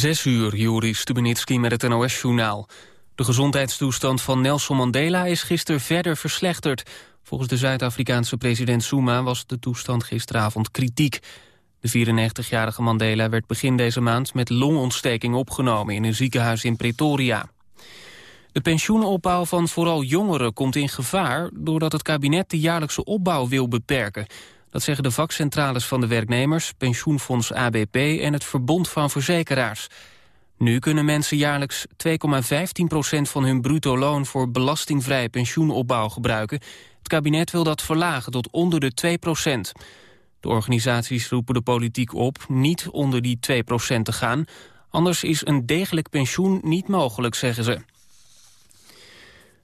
Zes uur, Juri Stubenitski met het NOS-journaal. De gezondheidstoestand van Nelson Mandela is gisteren verder verslechterd. Volgens de Zuid-Afrikaanse president Zuma was de toestand gisteravond kritiek. De 94-jarige Mandela werd begin deze maand met longontsteking opgenomen... in een ziekenhuis in Pretoria. De pensioenopbouw van vooral jongeren komt in gevaar... doordat het kabinet de jaarlijkse opbouw wil beperken... Dat zeggen de vakcentrales van de werknemers, pensioenfonds ABP en het Verbond van Verzekeraars. Nu kunnen mensen jaarlijks 2,15% van hun bruto loon voor belastingvrije pensioenopbouw gebruiken. Het kabinet wil dat verlagen tot onder de 2% De organisaties roepen de politiek op niet onder die 2% te gaan. Anders is een degelijk pensioen niet mogelijk, zeggen ze.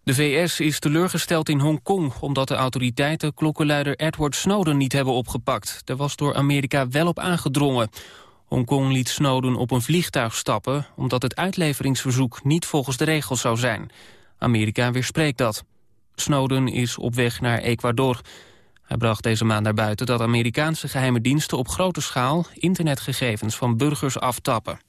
De VS is teleurgesteld in Hongkong omdat de autoriteiten klokkenluider Edward Snowden niet hebben opgepakt. Daar was door Amerika wel op aangedrongen. Hongkong liet Snowden op een vliegtuig stappen omdat het uitleveringsverzoek niet volgens de regels zou zijn. Amerika weerspreekt dat. Snowden is op weg naar Ecuador. Hij bracht deze maand naar buiten dat Amerikaanse geheime diensten op grote schaal internetgegevens van burgers aftappen.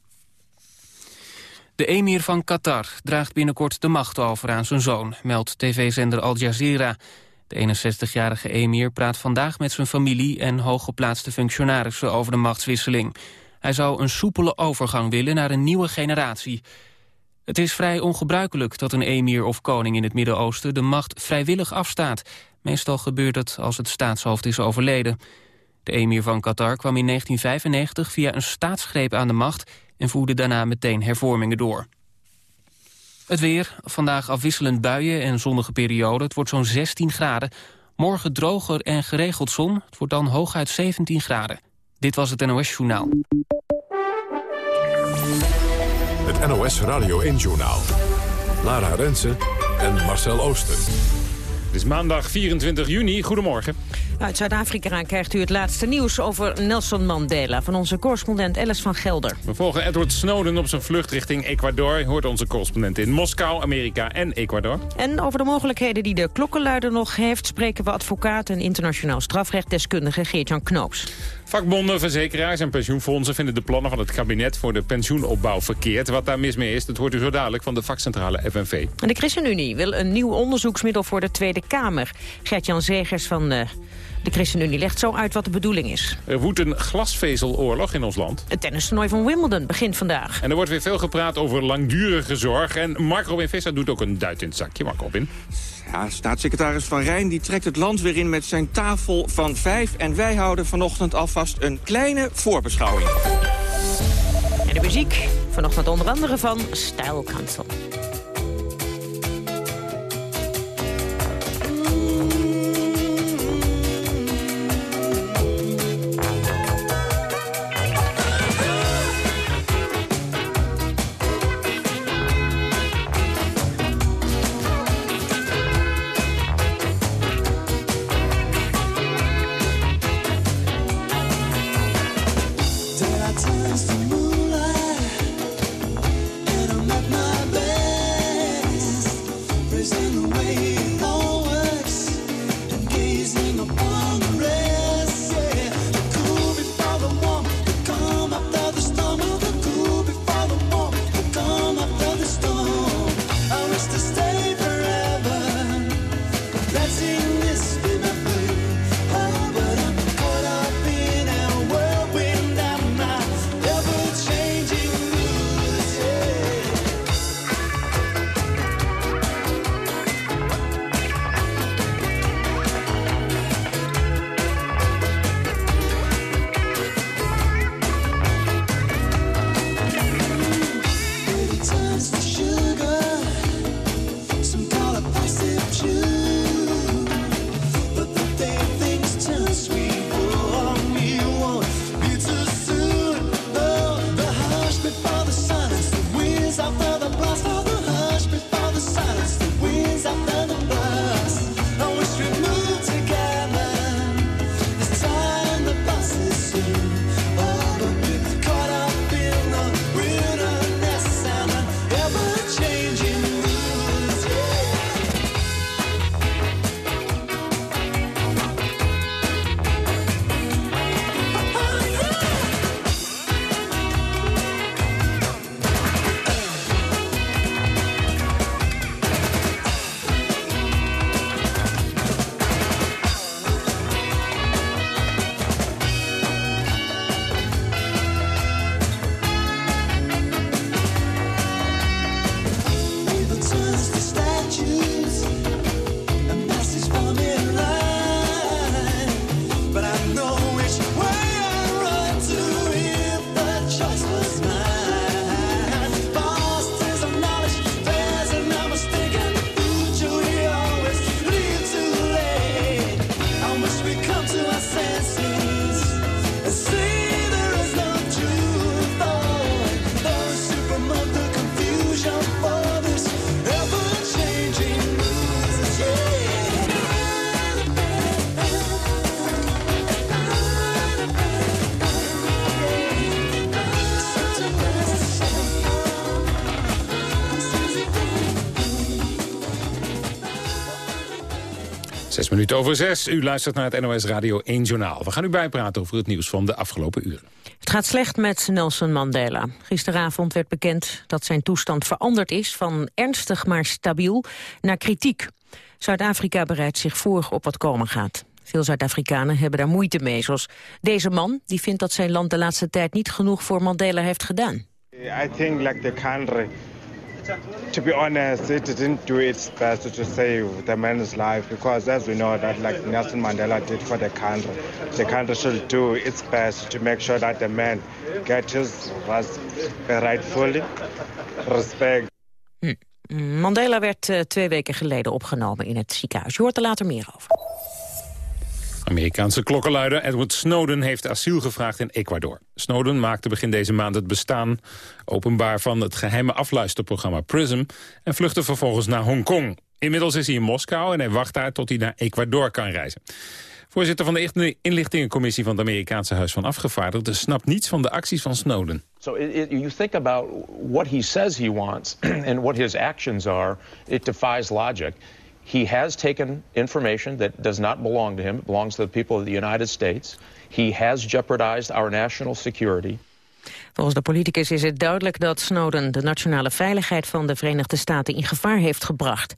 De emir van Qatar draagt binnenkort de macht over aan zijn zoon, meldt tv-zender Al Jazeera. De 61-jarige emir praat vandaag met zijn familie en hooggeplaatste functionarissen over de machtswisseling. Hij zou een soepele overgang willen naar een nieuwe generatie. Het is vrij ongebruikelijk dat een emir of koning in het Midden-Oosten de macht vrijwillig afstaat. Meestal gebeurt het als het staatshoofd is overleden. De emir van Qatar kwam in 1995 via een staatsgreep aan de macht en voerde daarna meteen hervormingen door. Het weer, vandaag afwisselend buien en zonnige periode. Het wordt zo'n 16 graden. Morgen droger en geregeld zon. Het wordt dan hooguit 17 graden. Dit was het NOS Journaal. Het NOS Radio 1 Journaal. Lara Rensen en Marcel Ooster. Het is maandag 24 juni. Goedemorgen. Uit Zuid-Afrika krijgt u het laatste nieuws over Nelson Mandela... van onze correspondent Alice van Gelder. We volgen Edward Snowden op zijn vlucht richting Ecuador... hoort onze correspondent in Moskou, Amerika en Ecuador. En over de mogelijkheden die de klokkenluider nog heeft... spreken we advocaat en internationaal strafrechtdeskundige Geert-Jan Knoops. Vakbonden, verzekeraars en pensioenfondsen vinden de plannen van het kabinet voor de pensioenopbouw verkeerd. Wat daar mis mee is, dat hoort u zo dadelijk van de vakcentrale FNV. En de ChristenUnie wil een nieuw onderzoeksmiddel voor de Tweede Kamer. Gert-Jan Zegers van uh, de ChristenUnie legt zo uit wat de bedoeling is. Er woedt een glasvezeloorlog in ons land. Het tennistoernooi van Wimbledon begint vandaag. En er wordt weer veel gepraat over langdurige zorg. En Mark Robin Visser doet ook een duit in het zakje. Mark Robin. Ja, staatssecretaris Van Rijn die trekt het land weer in met zijn tafel van vijf. En wij houden vanochtend alvast een kleine voorbeschouwing. En de muziek vanochtend onder andere van Style Over zes. U luistert naar het NOS Radio 1 Journaal. We gaan u bijpraten over het nieuws van de afgelopen uren. Het gaat slecht met Nelson Mandela. Gisteravond werd bekend dat zijn toestand veranderd is... van ernstig maar stabiel naar kritiek. Zuid-Afrika bereidt zich voor op wat komen gaat. Veel Zuid-Afrikanen hebben daar moeite mee, zoals deze man... die vindt dat zijn land de laatste tijd niet genoeg voor Mandela heeft gedaan. I think like the country to be honest, it didn't do its best to save the man's life because as we know that like Nelson Mandela did for the country, the country should do its best to make sure that the man gets his rightfully respect. Hm. Mandela werd uh, twee weken geleden opgenomen in het ziekenhuis. Je hoort er later meer over. Amerikaanse klokkenluider Edward Snowden heeft asiel gevraagd in Ecuador. Snowden maakte begin deze maand het bestaan openbaar van het geheime afluisterprogramma PRISM... en vluchtte vervolgens naar Hongkong. Inmiddels is hij in Moskou en hij wacht daar tot hij naar Ecuador kan reizen. Voorzitter van de inlichtingencommissie van het Amerikaanse Huis van Afgevaardigden... snapt niets van de acties van Snowden. So you think about what he says he wants and what his actions are, it defies logic. He has taken information that does not belong to him. Belongs to the people of the United States. He has jeopardized our national security. Volgens de politicus is het duidelijk dat Snowden de nationale veiligheid van de Verenigde Staten in gevaar heeft gebracht.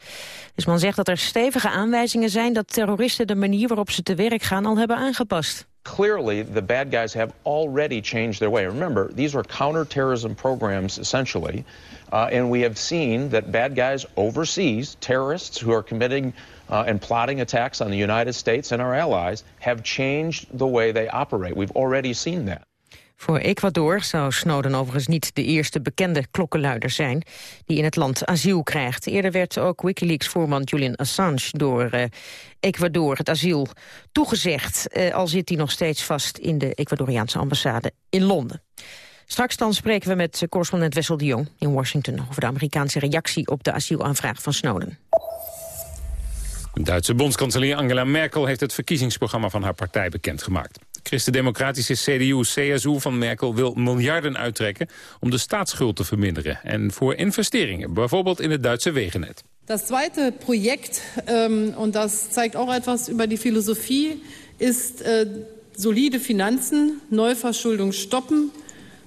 Dus man zegt dat er stevige aanwijzingen zijn dat terroristen de manier waarop ze te werk gaan al hebben aangepast. Clearly, the bad guys have already changed their way. Remember, these are counterterrorism programs essentially. Uh, and we have seen that bad guys overseas, terrorists who are committing uh, and plotting attacks on the United States and our allies, have changed the way they operate. We've already seen that. Voor Ecuador zou Snowden overigens niet de eerste bekende klokkenluider zijn die in het land asiel krijgt. Eerder werd ook Wikileaks-voorman Julian Assange door uh, Ecuador het asiel toegezegd, uh, al zit hij nog steeds vast in de Ecuadoriaanse ambassade in Londen. Straks dan spreken we met correspondent Wessel de Jong in Washington... over de Amerikaanse reactie op de asielaanvraag van Snowden. Duitse bondskanselier Angela Merkel heeft het verkiezingsprogramma van haar partij bekendgemaakt. Christendemocratische CDU-CSU van Merkel wil miljarden uittrekken om de staatsschuld te verminderen en voor investeringen, bijvoorbeeld in het Duitse wegennet. Das zweite Projekt, ähm, und das zeigt auch etwas über die Philosophie, ist äh, solide Finanzen, Neuverschuldung stoppen,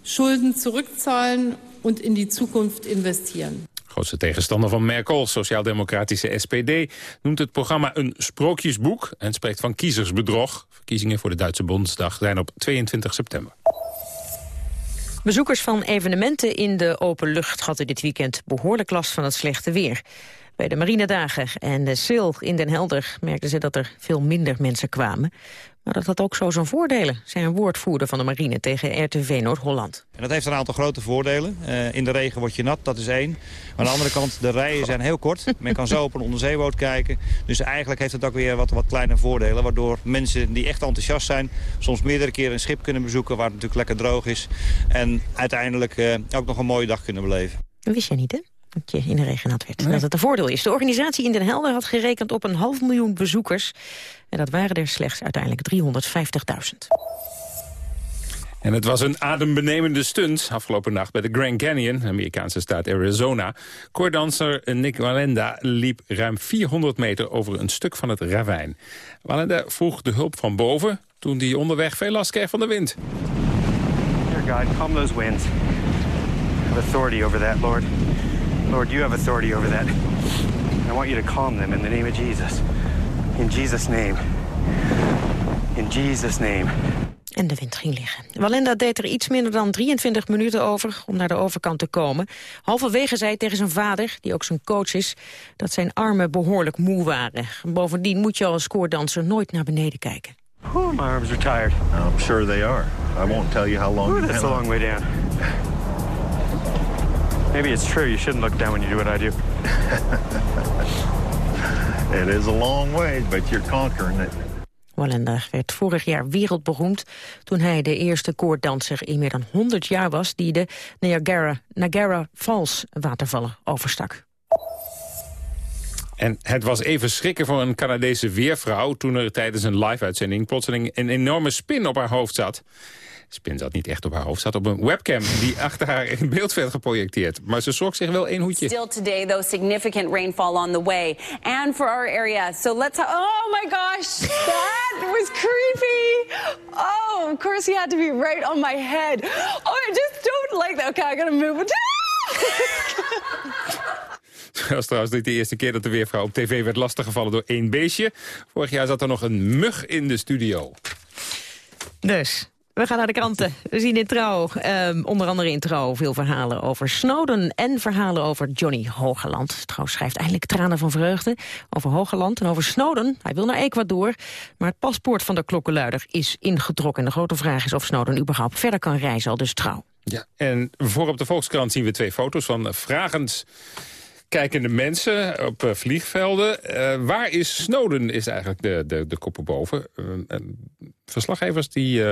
Schulden zurückzahlen und in die Zukunft investieren. Grootste tegenstander van Merkel, sociaal-democratische SPD... noemt het programma een sprookjesboek en spreekt van kiezersbedrog. Verkiezingen voor de Duitse Bondsdag zijn op 22 september. Bezoekers van evenementen in de open lucht hadden dit weekend behoorlijk last van het slechte weer. Bij de Marinedagen en de Sil in Den Helder merkten ze dat er veel minder mensen kwamen. Maar dat had ook zo zijn voordelen, zei een woordvoerder van de marine tegen RTV Noord-Holland. En dat heeft een aantal grote voordelen. Uh, in de regen word je nat, dat is één. Maar aan de andere kant, de rijen zijn heel kort. Men kan zo op een onderzeeboot kijken. Dus eigenlijk heeft het ook weer wat, wat kleine voordelen. Waardoor mensen die echt enthousiast zijn... soms meerdere keren een schip kunnen bezoeken waar het natuurlijk lekker droog is. En uiteindelijk uh, ook nog een mooie dag kunnen beleven. wist je niet, hè? Dat je in de regen nat werd. Dat het een voordeel is. De organisatie in Den Helder had gerekend op een half miljoen bezoekers. En dat waren er slechts uiteindelijk 350.000. En het was een adembenemende stunt afgelopen nacht bij de Grand Canyon, Amerikaanse staat Arizona. Koordanser Nick Walenda liep ruim 400 meter over een stuk van het ravijn. Walenda vroeg de hulp van boven toen hij onderweg veel last kreeg van de wind. Dear God, calm those winds. have authority over that, Lord. Lord, you have authority over that. I want you to calm them in the name of Jesus. In Jesus' name. In Jesus' name. En de wind ging liggen. Walenda deed er iets minder dan 23 minuten over om naar de overkant te komen. Halverwege zei tegen zijn vader, die ook zijn coach is, dat zijn armen behoorlijk moe waren. Bovendien moet je als koordanser nooit naar beneden kijken. Whew, my arms are tired. I'm sure they are. I won't tell you how long. Ooh, that's a long way down. Maybe it's true. You shouldn't look down when you do what I do. it is a long way, but you're conquering it. Wallenda werd vorig jaar wereldberoemd toen hij de eerste koorddanser in meer dan 100 jaar was die de Niagara, Niagara Falls watervallen overstak. En het was even schrikken voor een Canadese weervrouw... toen er tijdens een live-uitzending plotseling een enorme spin op haar hoofd zat. Spin zat niet echt op haar hoofd, zat op een webcam... die achter haar in beeld werd geprojecteerd. Maar ze schrok zich wel één hoedje. Still today, though, significant rainfall on the way. And for our area. So let's... Oh, my gosh! That was creepy! Oh, of course he had to be right on my head. Oh, I just don't like that. Okay, I gotta move it. Het was trouwens niet de eerste keer dat de weervrouw op tv werd lastiggevallen door één beestje. Vorig jaar zat er nog een mug in de studio. Dus, we gaan naar de kranten. We zien in Trouw, ehm, onder andere in Trouw, veel verhalen over Snowden... en verhalen over Johnny Hogeland. Trouw schrijft eindelijk tranen van vreugde over Hogeland en over Snowden. Hij wil naar Ecuador, maar het paspoort van de klokkenluider is ingetrokken. En de grote vraag is of Snowden überhaupt verder kan reizen, al dus Trouw. Ja, en voor op de Volkskrant zien we twee foto's van vragens kijkende mensen op uh, vliegvelden. Uh, waar is Snowden, is eigenlijk de, de, de kop erboven. Uh, verslaggevers die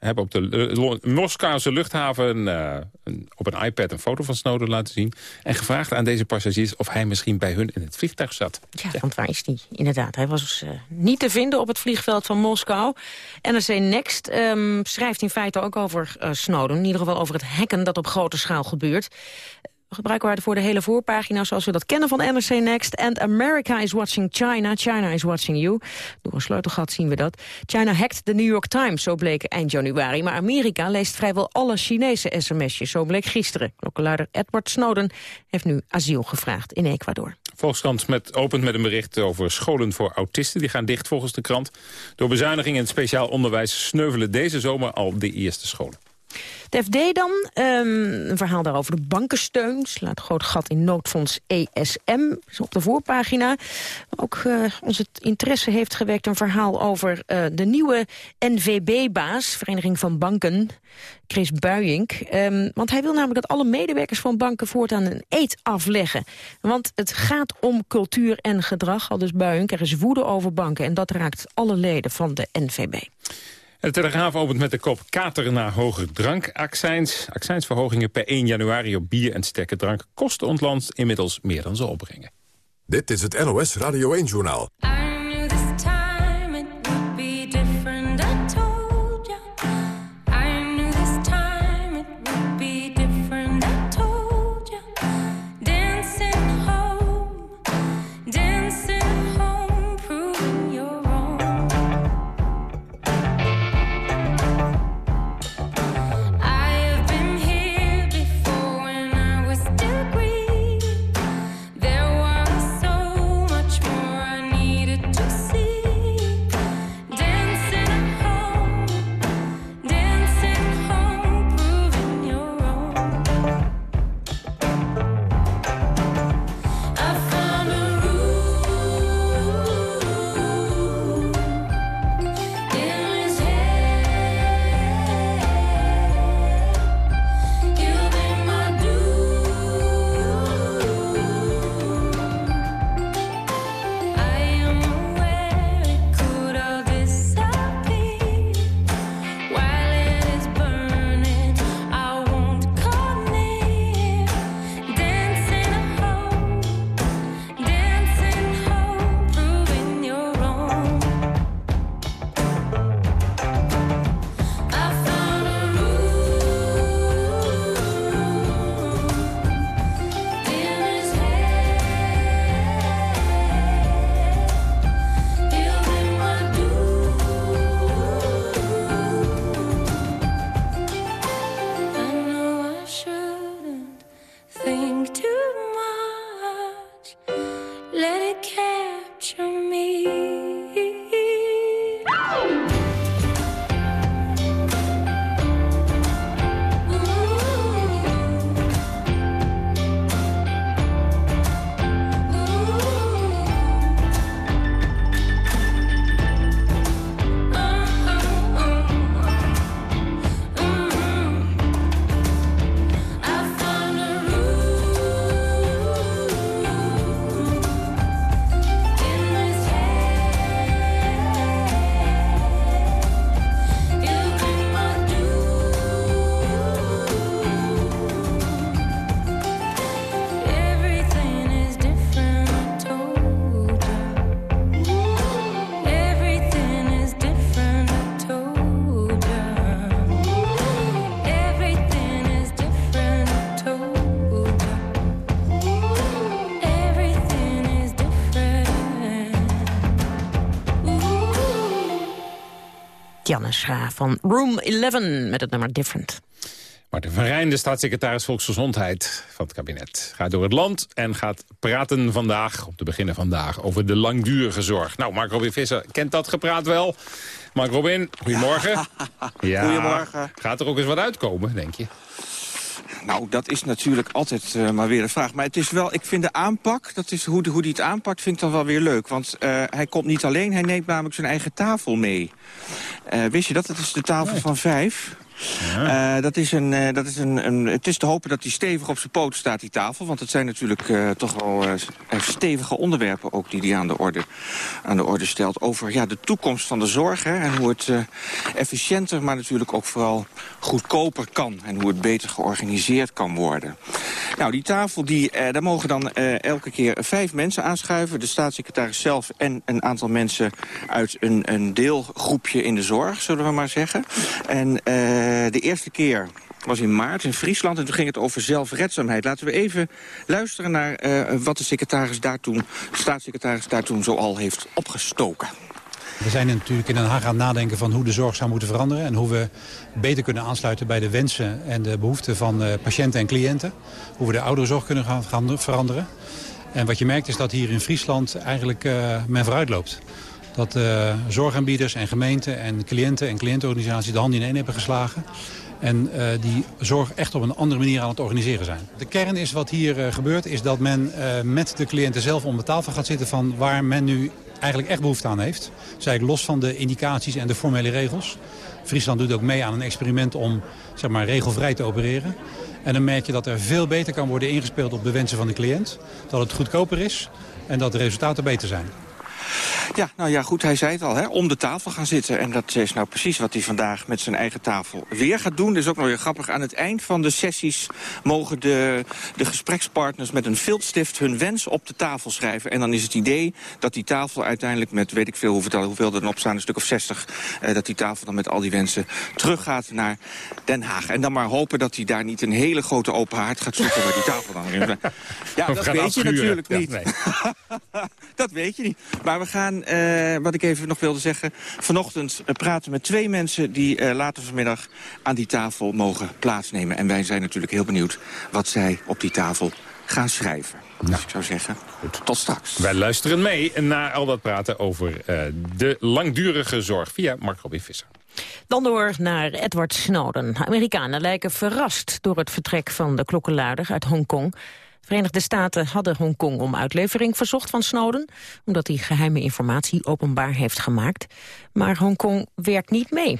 hebben op de Moskouse luchthaven een, op een iPad een foto van Snowden laten zien. En gevraagd aan deze passagiers of hij misschien bij hun in het vliegtuig zat. Ja, want waar is hij? Inderdaad, hij was niet te vinden op het vliegveld van Moskou. NRC Next um, schrijft in feite ook over Snowden. In ieder geval over het hacken dat op grote schaal gebeurt. Gebruiken we voor de hele voorpagina zoals we dat kennen van NRC Next. And America is watching China. China is watching you. Door een sleutelgat zien we dat. China hacked de New York Times, zo bleek eind januari. Maar Amerika leest vrijwel alle Chinese sms'jes. Zo bleek gisteren. Klokkenluider Edward Snowden heeft nu asiel gevraagd in Ecuador. Volkskrant met, opent met een bericht over scholen voor autisten. Die gaan dicht volgens de krant. Door bezuinigingen in het speciaal onderwijs sneuvelen deze zomer al de eerste scholen. De FD dan, um, een verhaal daarover de bankensteun. Slaat groot gat in noodfonds ESM, is op de voorpagina. Ook uh, onze interesse heeft gewekt een verhaal over uh, de nieuwe NVB-baas... Vereniging van Banken, Chris Buijink. Um, want hij wil namelijk dat alle medewerkers van banken voortaan een eet afleggen. Want het gaat om cultuur en gedrag, al dus Buijink. Er is woede over banken en dat raakt alle leden van de NVB. De Telegraaf opent met de kop kater naar hoger drankaccijns. Accijnsverhogingen per 1 januari op bier en sterke drank kosten ons land inmiddels meer dan ze opbrengen. Dit is het NOS Radio 1-journaal. Van Room 11 met het nummer Different. Martin van Rijn, de staatssecretaris Volksgezondheid van het kabinet... gaat door het land en gaat praten vandaag, op te beginnen vandaag... over de langdurige zorg. Nou, Mark Robin Visser kent dat gepraat wel. Mark Robin, goedemorgen. Ja, goedemorgen. Gaat er ook eens wat uitkomen, denk je? Nou, dat is natuurlijk altijd uh, maar weer een vraag. Maar het is wel, ik vind de aanpak, dat is hoe, hoe hij het aanpakt, vind ik dan wel weer leuk. Want uh, hij komt niet alleen, hij neemt namelijk zijn eigen tafel mee. Uh, wist je dat? Dat is de tafel nee. van vijf. Uh, dat is een, uh, dat is een, een, het is te hopen dat hij stevig op zijn poten staat, die tafel. Want het zijn natuurlijk uh, toch wel stevige onderwerpen ook die hij aan de orde, aan de orde stelt. Over ja, de toekomst van de zorg hè, en hoe het efficiënter, maar natuurlijk ook vooral goedkoper kan. En hoe het beter georganiseerd kan worden. Nou, die tafel, die, daar mogen dan elke keer vijf mensen aanschuiven. De staatssecretaris zelf en een aantal mensen uit een, een deelgroepje in de zorg, zullen we maar zeggen. En de eerste keer was in maart in Friesland en toen ging het over zelfredzaamheid. Laten we even luisteren naar uh, wat de secretaris daar toen, staatssecretaris daar toen zoal heeft opgestoken. We zijn natuurlijk in Den Haag aan het nadenken van hoe de zorg zou moeten veranderen... en hoe we beter kunnen aansluiten bij de wensen en de behoeften van uh, patiënten en cliënten. Hoe we de ouderenzorg kunnen gaan veranderen. En wat je merkt is dat hier in Friesland eigenlijk men vooruit loopt dat uh, zorgaanbieders en gemeenten en cliënten en cliëntenorganisaties de hand in één hebben geslagen. En uh, die zorg echt op een andere manier aan het organiseren zijn. De kern is wat hier uh, gebeurt, is dat men met de cliënten zelf om de tafel gaat zitten van waar men nu eigenlijk echt behoefte aan heeft. Eigenlijk los van de indicaties en de formele regels. Friesland doet ook mee aan een experiment om zeg maar, regelvrij te opereren. En dan merk je dat er veel beter kan worden ingespeeld op de wensen van de cliënt. Dat het goedkoper is en dat de resultaten beter zijn. Ja, nou ja, goed, hij zei het al, hè, om de tafel gaan zitten. En dat is nou precies wat hij vandaag met zijn eigen tafel weer gaat doen. Dat is ook nog weer grappig. Aan het eind van de sessies mogen de, de gesprekspartners met een viltstift hun wens op de tafel schrijven. En dan is het idee dat die tafel uiteindelijk met, weet ik veel hoeveel, hoeveel er dan op staan, een stuk of 60, eh, dat die tafel dan met al die wensen teruggaat naar Den Haag. En dan maar hopen dat hij daar niet een hele grote open haard gaat zoeken waar die tafel dan in. Ja, dat weet je natuurlijk niet. Ja, nee. dat weet je niet. Maar we gaan, uh, wat ik even nog wilde zeggen... vanochtend uh, praten met twee mensen die uh, later vanmiddag aan die tafel mogen plaatsnemen. En wij zijn natuurlijk heel benieuwd wat zij op die tafel gaan schrijven. Nou. Dus ik zou zeggen, Goed. tot straks. Wij luisteren mee naar al dat praten over de langdurige zorg via Mark Robin Visser. Dan door naar Edward Snowden. Amerikanen lijken verrast door het vertrek van de klokkenluider uit Hongkong. Verenigde Staten hadden Hongkong om uitlevering verzocht van Snowden... omdat hij geheime informatie openbaar heeft gemaakt. Maar Hongkong werkt niet mee.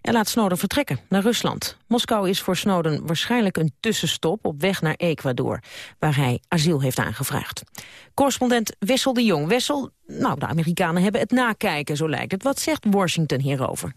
En laat Snowden vertrekken naar Rusland. Moskou is voor Snowden waarschijnlijk een tussenstop op weg naar Ecuador... waar hij asiel heeft aangevraagd. Correspondent Wessel de Jong. Wessel, nou, de Amerikanen hebben het nakijken, zo lijkt het. Wat zegt Washington hierover?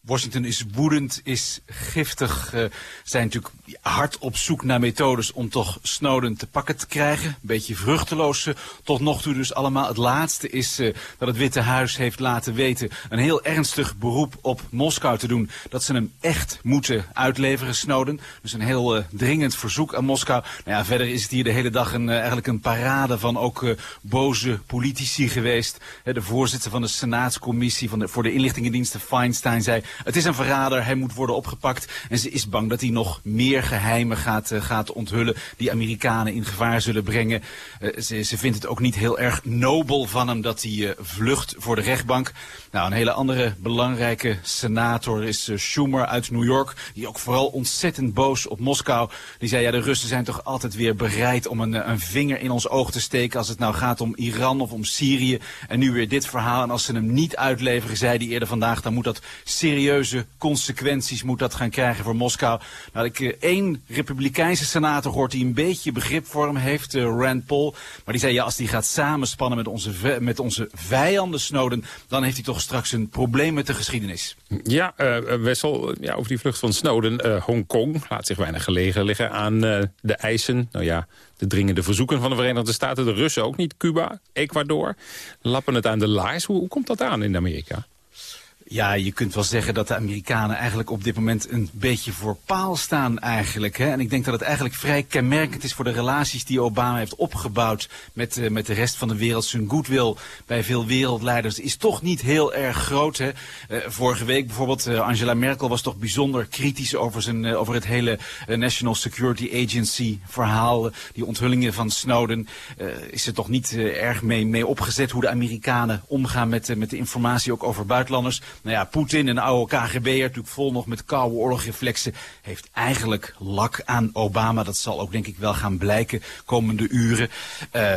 Washington is woedend, is giftig. Uh, zijn natuurlijk hard op zoek naar methodes om toch Snowden te pakken te krijgen. Een beetje vruchteloos uh, tot nog toe dus allemaal. Het laatste is uh, dat het Witte Huis heeft laten weten een heel ernstig beroep op Moskou te doen. Dat ze hem echt moeten uitleveren, Snowden. Dus een heel dringend verzoek aan Moskou. Nou ja, verder is het hier de hele dag een, eigenlijk een parade van ook boze politici geweest. de voorzitter van de Senaatscommissie van voor de inlichtingendiensten, Feinstein, zei... Het is een verrader, hij moet worden opgepakt. En ze is bang dat hij nog meer geheimen gaat, uh, gaat onthullen... die Amerikanen in gevaar zullen brengen. Uh, ze, ze vindt het ook niet heel erg nobel van hem dat hij uh, vlucht voor de rechtbank. Nou, een hele andere belangrijke senator is Schumer uit New York... die ook vooral ontzettend boos op Moskou. Die zei, ja, de Russen zijn toch altijd weer bereid om een, een vinger in ons oog te steken... als het nou gaat om Iran of om Syrië. En nu weer dit verhaal. En als ze hem niet uitleveren, zei hij eerder vandaag... dan moet dat serieuze consequenties moet dat gaan krijgen voor Moskou. Nou, ik uh, één republikeinse senator hoort die een beetje begrip voor hem heeft, Rand Paul. Maar die zei, ja, als die gaat samenspannen met onze, met onze vijanden Snowden... dan heeft hij toch straks een probleem met de geschiedenis. Ja, uh, Wessel, ja, over die vlucht van Snowden. Hongkong laat zich weinig gelegen liggen aan de eisen. Nou ja, de dringende verzoeken van de Verenigde Staten. De Russen ook niet. Cuba, Ecuador. Lappen het aan de laars. Hoe komt dat aan in Amerika? Ja, je kunt wel zeggen dat de Amerikanen eigenlijk op dit moment een beetje voor paal staan eigenlijk. Hè? En ik denk dat het eigenlijk vrij kenmerkend is voor de relaties die Obama heeft opgebouwd met, uh, met de rest van de wereld. Zijn goodwill bij veel wereldleiders is toch niet heel erg groot. Hè? Uh, vorige week bijvoorbeeld, uh, Angela Merkel was toch bijzonder kritisch over, zijn, over het hele National Security Agency verhaal. die onthullingen van Snowden is er toch niet erg mee, mee opgezet hoe de Amerikanen omgaan met, met de informatie ook over buitenlanders. Nou ja, Poetin, een oude KGB'er, natuurlijk vol nog met koude oorlogreflexen, heeft eigenlijk lak aan Obama. Dat zal ook denk ik wel gaan blijken komende uren. Uh,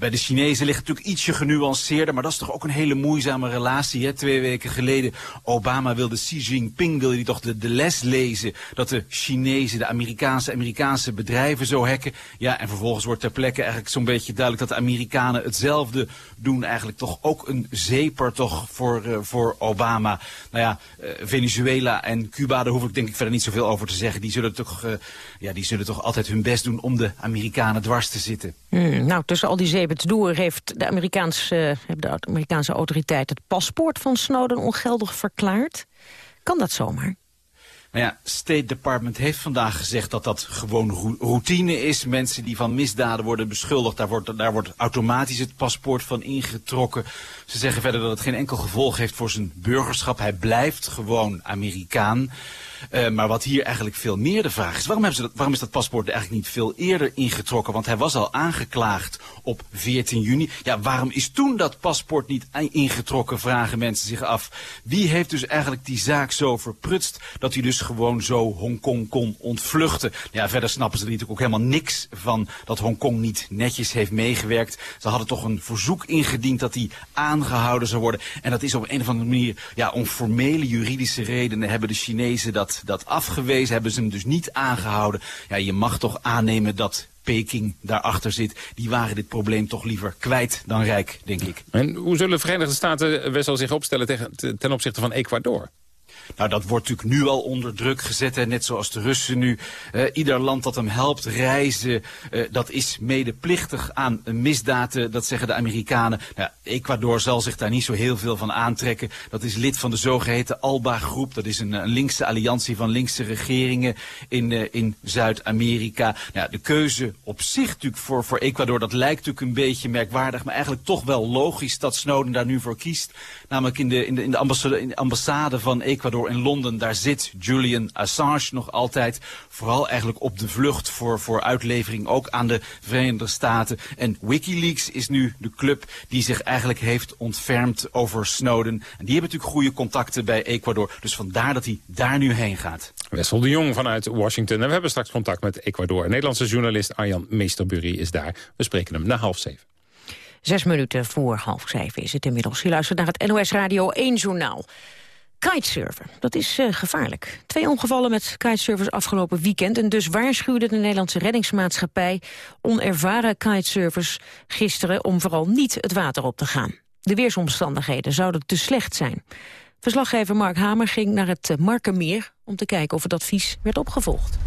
bij de Chinezen ligt het natuurlijk ietsje genuanceerder, maar dat is toch ook een hele moeizame relatie. Hè? Twee weken geleden, Obama wilde Xi Jinping, wilde hij toch de, les lezen dat de Chinezen, de Amerikaanse, Amerikaanse bedrijven zo hacken. Ja, en vervolgens wordt ter plekke eigenlijk zo'n beetje duidelijk dat de Amerikanen hetzelfde doen. Eigenlijk toch ook een zeper toch voor, uh, voor Obama. Nou ja, uh, Venezuela en Cuba, daar hoef ik denk ik verder niet zoveel over te zeggen. Die zullen toch, uh, ja, die zullen toch altijd hun best doen om de Amerikanen dwars te zitten. Hmm, nou, tussen al die zeepers door heeft de Amerikaanse, uh, de Amerikaanse autoriteit het paspoort van Snowden ongeldig verklaard. Kan dat zomaar? Nou ja, State Department heeft vandaag gezegd dat dat gewoon routine is. Mensen die van misdaden worden beschuldigd, daar wordt, daar wordt automatisch het paspoort van ingetrokken. Ze zeggen verder dat het geen enkel gevolg heeft voor zijn burgerschap. Hij blijft gewoon Amerikaan. Uh, maar wat hier eigenlijk veel meer de vraag is, waarom, hebben ze waarom is dat paspoort er eigenlijk niet veel eerder ingetrokken? Want hij was al aangeklaagd op 14 juni. Ja, waarom is toen dat paspoort niet ingetrokken, vragen mensen zich af. Wie heeft dus eigenlijk die zaak zo verprutst dat hij dus gewoon zo Hongkong kon ontvluchten? Ja, verder snappen ze er natuurlijk ook helemaal niks van dat Hongkong niet netjes heeft meegewerkt. Ze hadden toch een verzoek ingediend dat hij aangehouden zou worden. En dat is op een of andere manier, ja, om formele juridische redenen hebben de Chinezen dat dat, afgewezen, hebben ze hem dus niet aangehouden. Ja, je mag toch aannemen dat Peking daarachter zit. Die waren dit probleem toch liever kwijt dan rijk, denk ik. En hoe zullen de Verenigde Staten Wessel zich opstellen tegen, ten opzichte van Ecuador? Nou, dat wordt natuurlijk nu al onder druk gezet. Net zoals de Russen nu. Uh, ieder land dat hem helpt reizen, uh, dat is medeplichtig aan misdaden. Dat zeggen de Amerikanen. Nou, Ecuador zal zich daar niet zo heel veel van aantrekken. Dat is lid van de zogeheten ALBA-groep. Dat is een, een, linkse alliantie van linkse regeringen in, uh, in Zuid-Amerika. Nou, de keuze op zich natuurlijk voor, voor Ecuador, dat lijkt natuurlijk een beetje merkwaardig. Maar eigenlijk toch wel logisch dat Snowden daar nu voor kiest. Namelijk in de, in de, in de, ambassade, in de ambassade van Ecuador in Londen, daar zit Julian Assange nog altijd. Vooral eigenlijk op de vlucht voor, voor uitlevering ook aan de Verenigde Staten. En Wikileaks is nu de club die zich eigenlijk heeft ontfermd over Snowden. En die hebben natuurlijk goede contacten bij Ecuador. Dus vandaar dat hij daar nu heen gaat. Wessel de Jong vanuit Washington. En we hebben straks contact met Ecuador. Nederlandse journalist Arjan Meesterbury is daar. We spreken hem na half zeven. Zes minuten voor half zeven is het inmiddels. Je luistert naar het NOS Radio 1 journaal. Kitesurfen, dat is uh, gevaarlijk. Twee ongevallen met kitesurfers afgelopen weekend... en dus waarschuwde de Nederlandse reddingsmaatschappij... onervaren kitesurfers gisteren om vooral niet het water op te gaan. De weersomstandigheden zouden te slecht zijn. Verslaggever Mark Hamer ging naar het Markenmeer... om te kijken of het advies werd opgevolgd.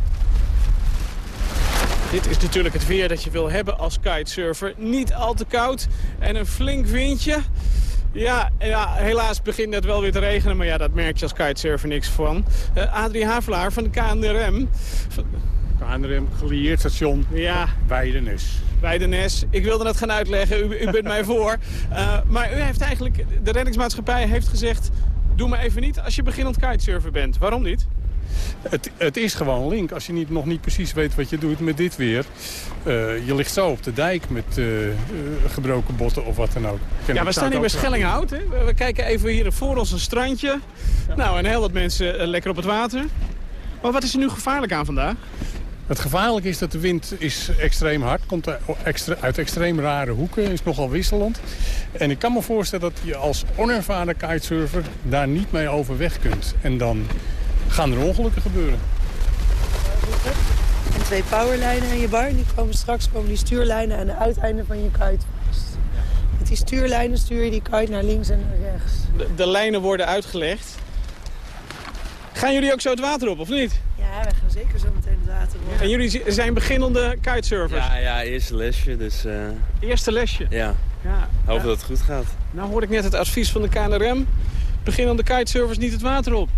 Dit is natuurlijk het weer dat je wil hebben als kitesurfer. Niet al te koud en een flink windje. Ja, ja, helaas begint het wel weer te regenen, maar ja, dat merk je als kitesurfer niks van. Uh, Adrie Havelaar van de KNRM. KNRM, gelieerd station ja. Weidenes. Weidenes. Ik wilde dat gaan uitleggen, u, u bent mij voor. Uh, maar u heeft eigenlijk, de reddingsmaatschappij heeft gezegd... doe me even niet als je beginnend kitesurfer bent. Waarom niet? Het, het, is gewoon link. Als je niet, nog niet precies weet wat je doet met dit weer. Uh, je ligt zo op de dijk met uh, uh, gebroken botten of wat dan ook. ja, we staan hier bij Schellinghout. Hè? We kijken even hier voor ons een strandje. Ja. Nou, en heel wat mensen lekker op het water. Maar wat is er nu gevaarlijk aan vandaag? Het gevaarlijke is dat de wind is extreem hard. Komt uit extreem rare hoeken. Is nogal wisselend. En ik kan me voorstellen dat je als onervaren kitesurfer daar niet mee overweg kunt. En dan gaan er ongelukken gebeuren. En twee powerlijnen aan je bar. Die komen straks komen die stuurlijnen aan de uiteinden van je kite vast. Met die stuurlijnen stuur je die kite naar links en naar rechts. De, de lijnen worden uitgelegd. Gaan jullie ook zo het water op, of niet? Ja, wij gaan zeker zo meteen het water op. En jullie zijn beginnende kitesurfers? Ja, ja eerste lesje. Dus, uh... Eerste lesje? Ja. ja. Hoop ja. dat het goed gaat. Nou hoorde ik net het advies van de KNRM. beginnen de kitesurfers niet het water op.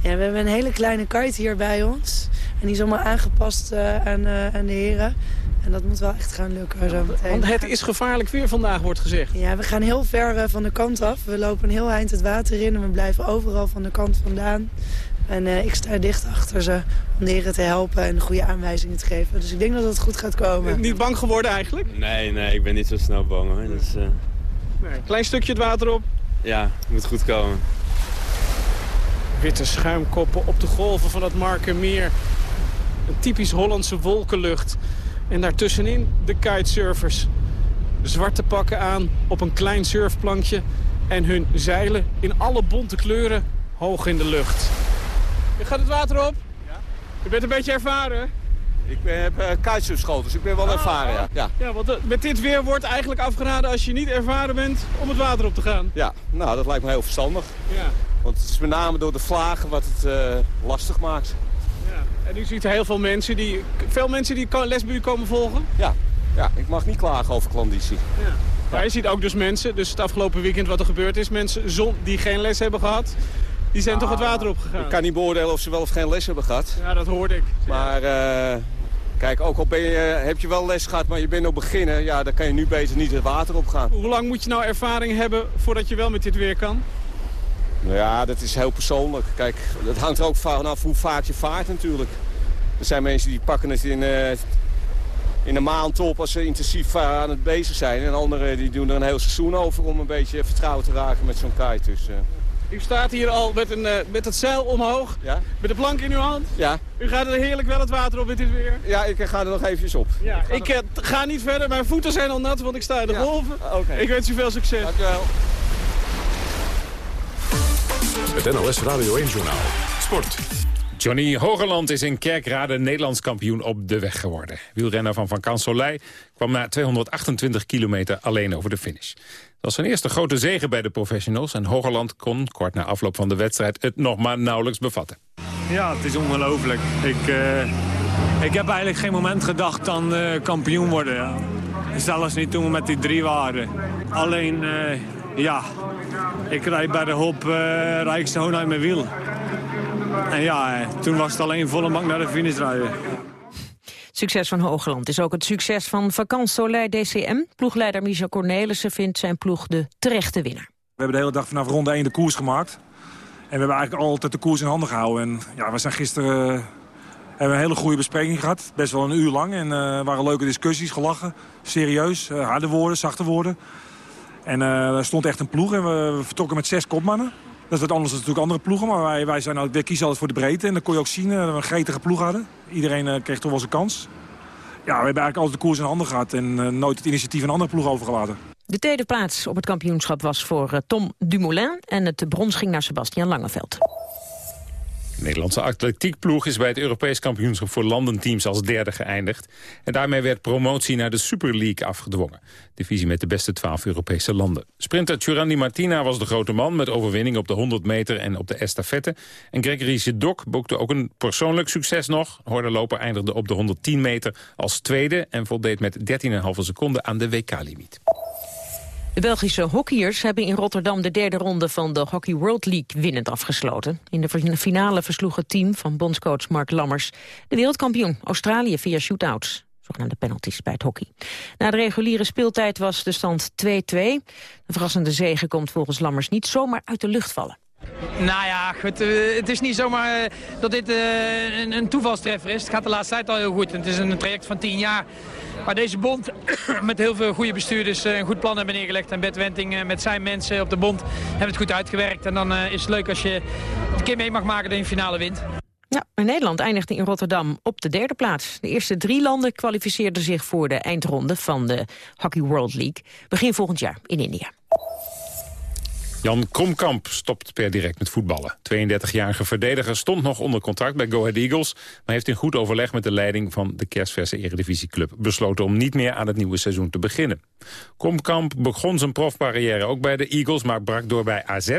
Ja, we hebben een hele kleine kite hier bij ons. En die is allemaal aangepast uh, aan, uh, aan de heren. En dat moet wel echt gaan lukken zo meteen. Want het is gevaarlijk weer vandaag, wordt gezegd. Ja, we gaan heel ver uh, van de kant af. We lopen een heel eind het water in en we blijven overal van de kant vandaan. En uh, ik sta dicht achter ze om de heren te helpen en goede aanwijzingen te geven. Dus ik denk dat het goed gaat komen. Niet bang geworden eigenlijk? Nee, nee, ik ben niet zo snel bang hoor. Dus, uh... nee, klein stukje het water op. Ja, moet goed komen. Witte schuimkoppen op de golven van het Markermeer. Een typisch Hollandse wolkenlucht. En daartussenin de kitesurfers. Zwarte pakken aan op een klein surfplankje. En hun zeilen in alle bonte kleuren hoog in de lucht. Je gaat het water op? Ja. Je bent een beetje ervaren? Ik ben, heb uh, kitesurfschool, dus ik ben wel Ah, ervaren, ja. ja. Ja, want uh, met dit weer wordt eigenlijk afgeraden als je niet ervaren bent om het water op te gaan. Ja, nou dat lijkt me heel verstandig. Ja. Want het is met name door de vlagen wat het uh, lastig maakt. Ja. En u ziet heel veel mensen die, veel mensen die les bij u komen volgen? Ja, ja ik mag niet klagen over klanditie. Ja. Maar je ziet ook dus mensen, dus het afgelopen weekend wat er gebeurd is, mensen zon, die geen les hebben gehad, die zijn toch het water opgegaan. Ik kan niet beoordelen of ze wel of geen les hebben gehad. Ja, dat hoorde ik. Maar uh, kijk, ook al ben je, heb je wel les gehad, maar je bent nog beginnen, ja, dan kan je nu beter niet het water opgaan. Hoe lang moet je nou ervaring hebben voordat je wel met dit weer kan? Nou ja, dat is heel persoonlijk. Kijk, het hangt er ook vanaf hoe vaak je vaart natuurlijk. Er zijn mensen die pakken het in, uh, in een maand op als ze intensief aan het bezig zijn. En anderen die doen er een heel seizoen over om een beetje vertrouwen te raken met zo'n kite. Dus, uh... U staat hier al met, een, uh, met het zeil omhoog, ja? met de plank in uw hand. Ja. U gaat er heerlijk wel het water op met dit weer. Ja, ik ga er nog eventjes op. Ja, ik ga, ik ga niet verder, mijn voeten zijn al nat, want ik sta in de ja. golven. Okay. Ik wens u veel succes. Dank u wel. Het NOS Radio 1-journaal. Sport. Johnny Hogerland is in Kerkrade Nederlands kampioen op de weg geworden. Wielrenner van Van Kansolei kwam na 228 kilometer alleen over de finish. Dat was zijn eerste grote zege bij de professionals... en Hogerland kon, kort na afloop van de wedstrijd, het nog maar nauwelijks bevatten. Ja, het is ongelooflijk. Ik, uh, ik heb eigenlijk geen moment gedacht dan uh, kampioen worden. Ja. Zelfs niet toen we met die drie waren. Alleen, uh, ja, ik rijd bij de hop uh, rijd gewoon uit mijn wiel. En ja, toen was het alleen volle bank naar de finish rijden. Succes van Hoogland is ook het succes van Vakant Soleil DCM. Ploegleider Michel Cornelissen vindt zijn ploeg de terechte winnaar. We hebben de hele dag vanaf ronde 1 de koers gemaakt. En we hebben eigenlijk altijd de koers in handen gehouden. En ja, we zijn gisteren uh, hebben een hele goede bespreking gehad. Best wel een uur lang. En er uh, waren leuke discussies, gelachen. Serieus, uh, harde woorden, zachte woorden. En er stond echt een ploeg en we, vertrokken met zes kopmannen. Dat is wat anders dan natuurlijk andere ploegen, maar wij, wij, zijn, wij kiezen altijd voor de breedte. En dan kon je ook zien dat we een gretige ploeg hadden. Iedereen uh, kreeg toch wel zijn kans. Ja, we hebben eigenlijk altijd de koers in handen gehad en nooit het initiatief aan andere ploeg overgelaten. De tweede plaats op het kampioenschap was voor Tom Dumoulin en het brons ging naar Sebastian Langeveld. De Nederlandse atletiekploeg is bij het Europees kampioenschap voor landenteams als derde geëindigd. En daarmee werd promotie naar de Super League afgedwongen. Divisie met de beste twaalf Europese landen. Sprinter Giurandi Martina was de grote man met overwinning op de 100 meter en op de estafette. En Gregory Sedok boekte ook een persoonlijk succes nog. Hordenloper eindigde op de 110 meter als tweede en voldeed met 13,5 seconden aan de WK-limiet. De Belgische hockeyers hebben in Rotterdam de derde ronde van de Hockey World League winnend afgesloten. In de finale versloeg het team van bondscoach Mark Lammers de wereldkampioen Australië via shootouts. Zogenaamde penalties bij het hockey. Na de reguliere speeltijd was de stand 2-2. De verrassende zege komt volgens Lammers niet zomaar uit de lucht vallen. Nou ja, goed, uh, het is niet zomaar uh, dat dit uh, een, toevalstreffer is. Het gaat de laatste tijd al heel goed. Het is een traject van tien jaar waar deze bond met heel veel goede bestuurders een goed plan hebben neergelegd. En Bert Wenting met zijn mensen op de bond hebben het goed uitgewerkt. En dan is het leuk als je een keer mee mag maken dat je een finale wint. Ja, Nederland eindigde in Rotterdam op de derde plaats. De eerste drie landen kwalificeerden zich voor de eindronde van de Hockey World League. Begin volgend jaar in India. Jan Kromkamp stopt per direct met voetballen. 32-jarige verdediger stond nog onder contract bij Go Ahead Eagles... maar heeft in goed overleg met de leiding van de kerstverse eredivisieclub... besloten om niet meer aan het nieuwe seizoen te beginnen. Kromkamp begon zijn profcarrière ook bij de Eagles... maar brak door bij AZ.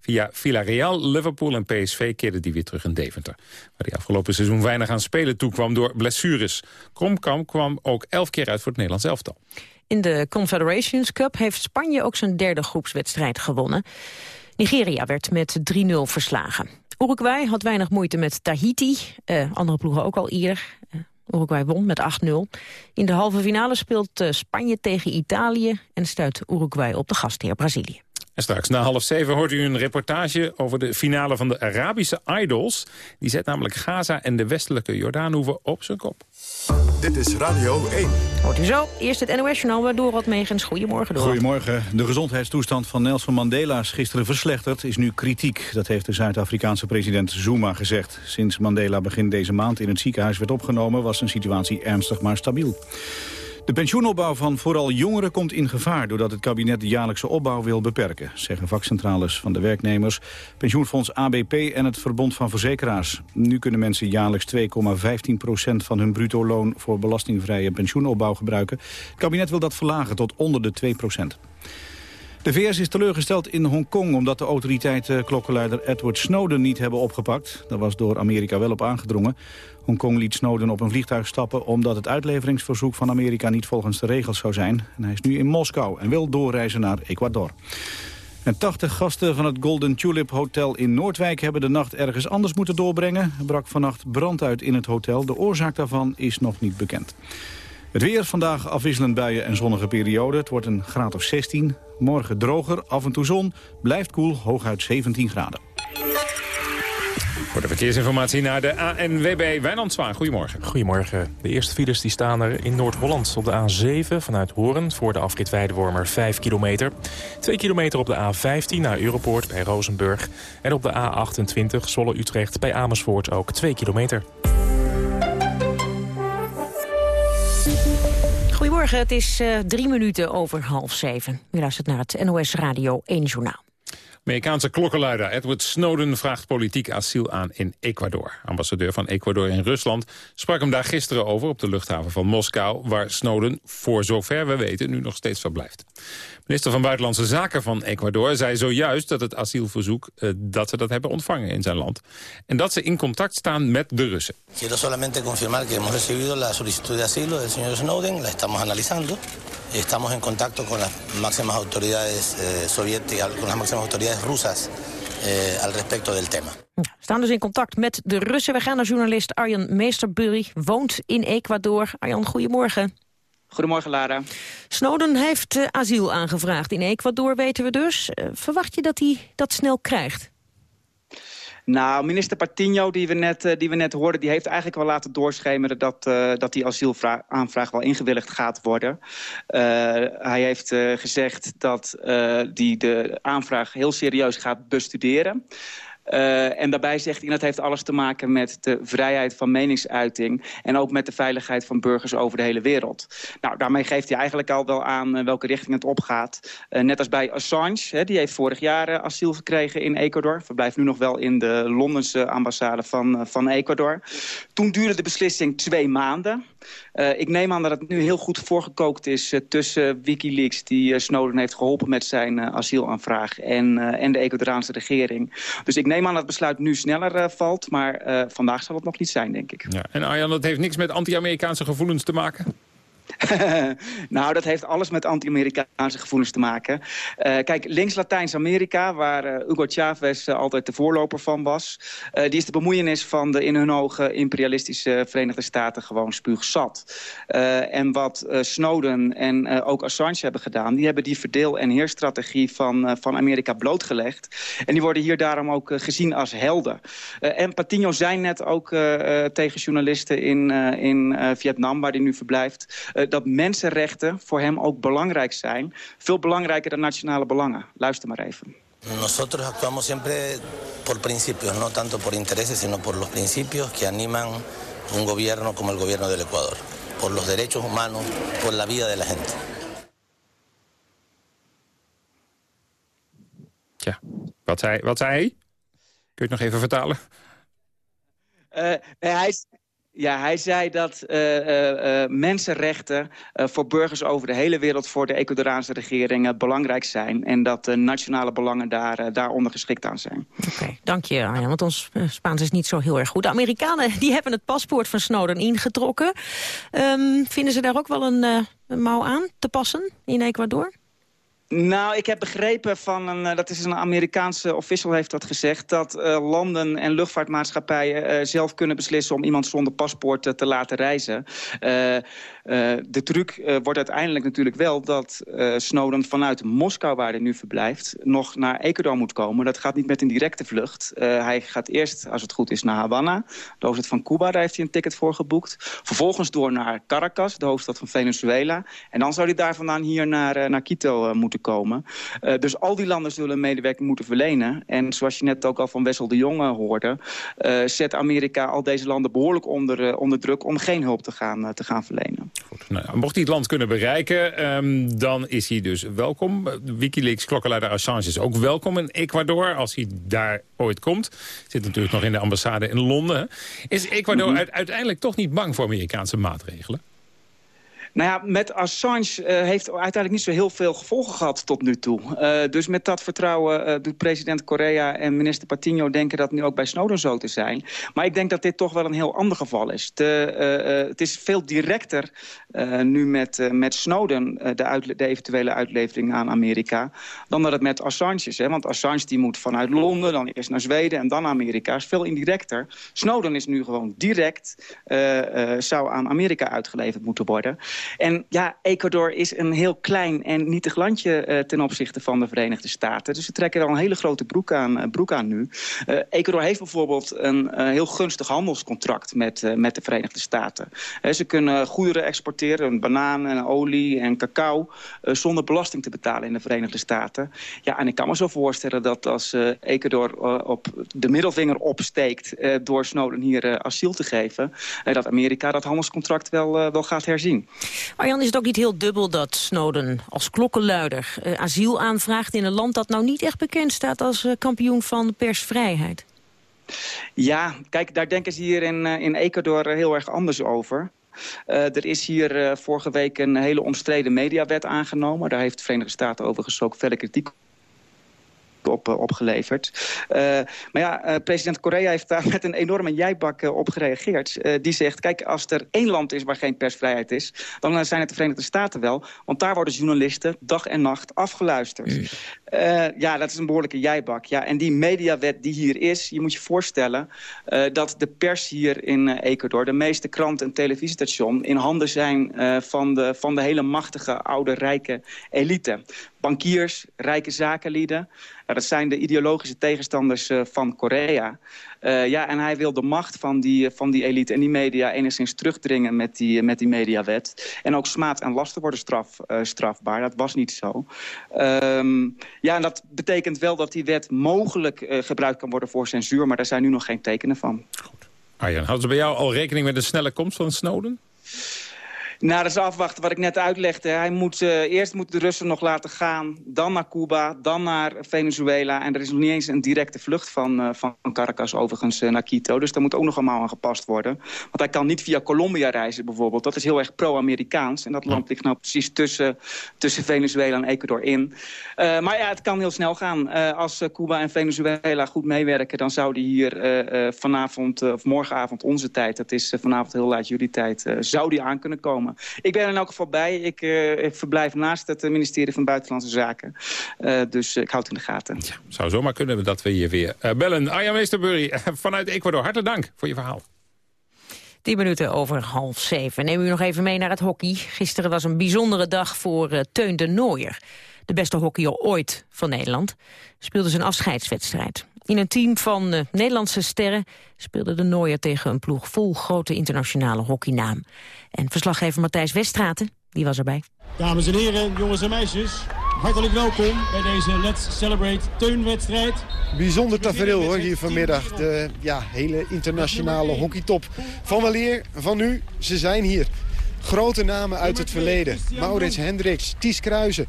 Via Villarreal, Liverpool en PSV keerde hij weer terug in Deventer. Waar hij afgelopen seizoen weinig aan spelen toekwam door blessures. Kromkamp kwam ook elf keer uit voor het Nederlands elftal. In de Confederations Cup heeft Spanje ook zijn derde groepswedstrijd gewonnen. Nigeria werd met 3-0 verslagen. Uruguay had weinig moeite met Tahiti. Uh, andere ploegen ook al eerder. Uh, Uruguay won met 8-0. In de halve finale speelt uh, Spanje tegen Italië... en stuit Uruguay op de gastheer Brazilië. En straks na half zeven hoort u een reportage over de finale van de Arabische Idols. Die zet namelijk Gaza en de westelijke Jordaanhoeven op zijn kop. Dit is Radio 1. Hoort u zo. Eerst het NOS-journaal met Dorot Megens. Goedemorgen, Dorot. Goedemorgen. De gezondheidstoestand van Nelson Mandela is gisteren verslechterd, is nu kritiek. Dat heeft de Zuid-Afrikaanse president Zuma gezegd. Sinds Mandela begin deze maand in het ziekenhuis werd opgenomen... was zijn situatie ernstig maar stabiel. De pensioenopbouw van vooral jongeren komt in gevaar... doordat het kabinet de jaarlijkse opbouw wil beperken... zeggen vakcentrales van de werknemers, pensioenfonds ABP en het Verbond van Verzekeraars. Nu kunnen mensen jaarlijks 2,15% van hun bruto loon... voor belastingvrije pensioenopbouw gebruiken. Het kabinet wil dat verlagen tot onder de 2 de VS is teleurgesteld in Hongkong omdat de autoriteiten klokkenluider Edward Snowden niet hebben opgepakt. Daar was door Amerika wel op aangedrongen. Hongkong liet Snowden op een vliegtuig stappen omdat het uitleveringsverzoek van Amerika niet volgens de regels zou zijn. En hij is nu in Moskou en wil doorreizen naar Ecuador. En 80 gasten van het Golden Tulip Hotel in Noordwijk hebben de nacht ergens anders moeten doorbrengen. Er brak vannacht brand uit in het hotel. De oorzaak daarvan is nog niet bekend. Het weer vandaag afwisselend buien en zonnige periode. Het wordt een graad of 16. Morgen droger, af en toe zon. Blijft koel, hooguit 17 graden. Voor de verkeersinformatie naar de ANWB Wijnand Zwaan. Goedemorgen. Goedemorgen. De eerste files die staan er in Noord-Holland op de A7 vanuit Hoorn... voor de afrit Weidewormer 5 kilometer. 2 kilometer op de A15 naar Europoort bij Rozenburg. En op de A28 Zwolle-Utrecht bij Amersfoort ook 2 kilometer. Goedemorgen, het is uh, drie minuten over half zeven. U luistert naar het NOS Radio 1 Journaal. Amerikaanse klokkenluider Edward Snowden vraagt politiek asiel aan in Ecuador. Ambassadeur van Ecuador in Rusland sprak hem daar gisteren over op de luchthaven van Moskou... waar Snowden, voor zover we weten, nu nog steeds verblijft. Minister van Buitenlandse Zaken van Ecuador zei zojuist dat het asielverzoek uh, dat ze dat hebben ontvangen in zijn land. En dat ze in contact staan met de Russen. Quiero solamente confirmar que hemos recibido la solicitud de asilo del señor Snowden, la estamos analizando. Estamos en contacto con las máximas autoridades eh, soviéticas, con las máximas autoridades rusas eh, al respecto del tema. We staan dus in contact met de Russen. We gaan naar journalist Arjan Meesterbury, woont in Ecuador. Arjan, goedemorgen. Goedemorgen, Lara. Snowden heeft uh, asiel aangevraagd in Ecuador, weten we dus. Uh, verwacht je dat hij dat snel krijgt? Nou, minister Patino, die we net, uh, die we net hoorden... die heeft eigenlijk wel laten doorschemeren... dat, uh, dat die asielaanvraag wel ingewilligd gaat worden. Uh, hij heeft gezegd dat hij de aanvraag heel serieus gaat bestuderen. Uh, en daarbij zegt hij dat heeft alles te maken met de vrijheid van meningsuiting... en ook met de veiligheid van burgers over de hele wereld. Nou, daarmee geeft hij eigenlijk al wel aan uh, welke richting het opgaat. Uh, net als bij Assange, hè, die heeft vorig jaar asiel gekregen in Ecuador. Verblijft nu nog wel in de Londense ambassade van, van Ecuador. Toen duurde de beslissing twee maanden... Uh, ik neem aan dat het nu heel goed voorgekookt is uh, tussen Wikileaks... die uh, Snowden heeft geholpen met zijn asielaanvraag... En, en de Ecuadoraanse regering. Dus ik neem aan dat het besluit nu sneller valt... maar vandaag zal het nog niet zijn, denk ik. Ja. En Arjan, dat heeft niks met anti-Amerikaanse gevoelens te maken? nou, dat heeft alles met anti-Amerikaanse gevoelens te maken. Uh, kijk, links Latijns-Amerika, waar uh, Hugo Chavez uh, altijd de voorloper van was... die is de bemoeienis van de in hun ogen imperialistische Verenigde Staten gewoon spuugzat. en wat Snowden en ook Assange hebben gedaan... die hebben die verdeel- en heerstrategie van, van Amerika blootgelegd. En die worden hier daarom ook gezien als helden. en Patino zei net ook tegen journalisten in, in Vietnam, waar hij nu verblijft dat mensenrechten voor hem ook belangrijk zijn. Veel belangrijker dan nationale belangen. Luister maar even. Nosotros actuamos siempre por principios, no tanto por intereses, sino por los principios que animan un gobierno como el gobierno del Ecuador. Por los derechos humanos, por la vida de la gente. Tja, wat zei, wat zei hij? Kun je het nog even vertalen? Uh, hij, ja, hij zei dat uh, uh, mensenrechten voor burgers over de hele wereld... voor de Ecuadoraanse regering belangrijk zijn. En dat de nationale belangen daar, daaronder geschikt aan zijn. Oké, dank je Arjan, want ons Spaans is niet zo heel erg goed. De Amerikanen die hebben het paspoort van Snowden ingetrokken. Um, vinden ze daar ook wel een mouw aan te passen in Ecuador? Nou, ik heb begrepen van een, uh, dat is een Amerikaanse official heeft dat gezegd, dat uh, landen en luchtvaartmaatschappijen uh, zelf kunnen beslissen om iemand zonder paspoort te laten reizen. de truc wordt uiteindelijk natuurlijk wel dat Snowden vanuit Moskou, waar hij nu verblijft, nog naar Ecuador moet komen. Dat gaat niet met een directe vlucht. hij gaat eerst, als het goed is, naar Havana, de hoofdstad van Cuba. Daar heeft hij een ticket voor geboekt. Vervolgens door naar Caracas, de hoofdstad van Venezuela. En dan zou hij daar vandaan hier naar, naar Quito moeten komen. Uh, dus al die landen zullen medewerking moeten verlenen. En zoals je net ook al van Wessel de Jonge hoorde... Uh, zet Amerika al deze landen behoorlijk onder, uh, onder druk... om geen hulp te gaan, te gaan verlenen. Goed. Nou, mocht hij het land kunnen bereiken, um, dan is hij dus welkom. Wikileaks klokkenleider Assange is ook welkom in Ecuador... als hij daar ooit komt. Zit natuurlijk nog in de ambassade in Londen. Is Ecuador mm -hmm. uiteindelijk toch niet bang voor Amerikaanse maatregelen? Nou ja, met Assange uh, heeft uiteindelijk niet zo heel veel gevolgen gehad tot nu toe. Uh, dus met dat vertrouwen uh, doet president Correa en minister Patino denken dat nu ook bij Snowden zo te zijn. Maar ik denk dat dit toch wel een heel ander geval is. De, het is veel directer nu met, met Snowden, de, eventuele uitlevering aan Amerika, dan dat het met Assange is. Hè? Want Assange die moet vanuit Londen, dan eerst naar Zweden en dan Amerika. is veel indirecter. Snowden is nu gewoon direct, zou aan Amerika uitgeleverd moeten worden. En ja, Ecuador is een heel klein en nietig landje uh, ten opzichte van de Verenigde Staten. Dus ze trekken wel een hele grote broek aan, uh, broek aan nu. Uh, Ecuador heeft bijvoorbeeld een heel gunstig handelscontract met, met de Verenigde Staten. ze kunnen goederen exporteren, bananen, en olie en cacao... zonder belasting te betalen in de Verenigde Staten. Ja, en ik kan me zo voorstellen dat als Ecuador op de middelvinger opsteekt... door Snowden hier asiel te geven... dat Amerika dat handelscontract wel, wel gaat herzien. Arjan, is het ook niet heel dubbel dat Snowden als klokkenluider uh, asiel aanvraagt... in een land dat nou niet echt bekend staat als uh, kampioen van persvrijheid? Ja, kijk, daar denken ze hier in, uh, in Ecuador heel erg anders over. Uh, er is hier vorige week een hele omstreden mediawet aangenomen. Daar heeft de Verenigde Staten overigens ook verder kritiek op, uh, opgeleverd. Uh, maar ja, uh, president Correa heeft daar met een enorme jijbak op gereageerd. die zegt, kijk, als er één land is waar geen persvrijheid is... dan zijn het de Verenigde Staten wel. Want daar worden journalisten dag en nacht afgeluisterd. Mm. ja, dat is een behoorlijke jijbak. Ja, en die mediawet die hier is, je moet je voorstellen... dat de pers hier in Ecuador, de meeste kranten en televisiestation... in handen zijn van, de, van de hele machtige, oude, rijke elite. Bankiers, rijke zakenlieden... Ja, dat zijn de ideologische tegenstanders uh, van Korea. Uh, ja, en hij wil de macht van die, van die elite en die media enigszins terugdringen met die, met die mediawet. En ook smaad en lasten worden straf, uh, strafbaar. Dat was niet zo. Um, ja, en dat betekent wel dat die wet mogelijk gebruikt kan worden voor censuur. Maar daar zijn nu nog geen tekenen van. Goed. Arjan, hadden ze bij jou al rekening met de snelle komst van Snowden? Nou, dat is afwachten wat ik net uitlegde. Hij moet, uh, eerst moeten de Russen nog laten gaan, dan naar Cuba, dan naar Venezuela. En er is nog niet eens een directe vlucht van, uh, van Caracas overigens uh, naar Quito. Dus daar moet ook nog allemaal aan gepast worden. Want hij kan niet via Colombia reizen bijvoorbeeld. Dat is heel erg pro-Amerikaans. En dat land ligt nou precies tussen, tussen Venezuela en Ecuador in. maar ja, het kan heel snel gaan. als Cuba en Venezuela goed meewerken... dan zouden hier vanavond of morgenavond onze tijd... dat is vanavond heel laat jullie tijd... zou die aan kunnen komen. Ik ben er in elk geval bij. Ik, uh, ik verblijf naast het ministerie van Buitenlandse Zaken. Uh, dus ik houd het in de gaten. Ja, zou zomaar kunnen dat we hier weer uh, bellen. Arjan Westerbury vanuit Ecuador. Hartelijk dank voor je verhaal. 10 minuten over half zeven. Neem u nog even mee naar het hockey. Gisteren was een bijzondere dag voor uh, Teun de Nooier. De beste hockeyer ooit van Nederland. Speelde zijn afscheidswedstrijd. In een team van uh, Nederlandse sterren speelde de Nooier tegen een ploeg vol grote internationale hockeynaam. En verslaggever Matthijs Weststraten, die was erbij. Dames en heren, jongens en meisjes, hartelijk welkom bij deze Let's Celebrate Teunwedstrijd. Bijzonder tafereel hoor hier vanmiddag. De ja, hele internationale hockeytop. Van weleer, van nu, ze zijn hier. Grote namen uit het verleden. Maurits Hendricks, Ties Kruijzen.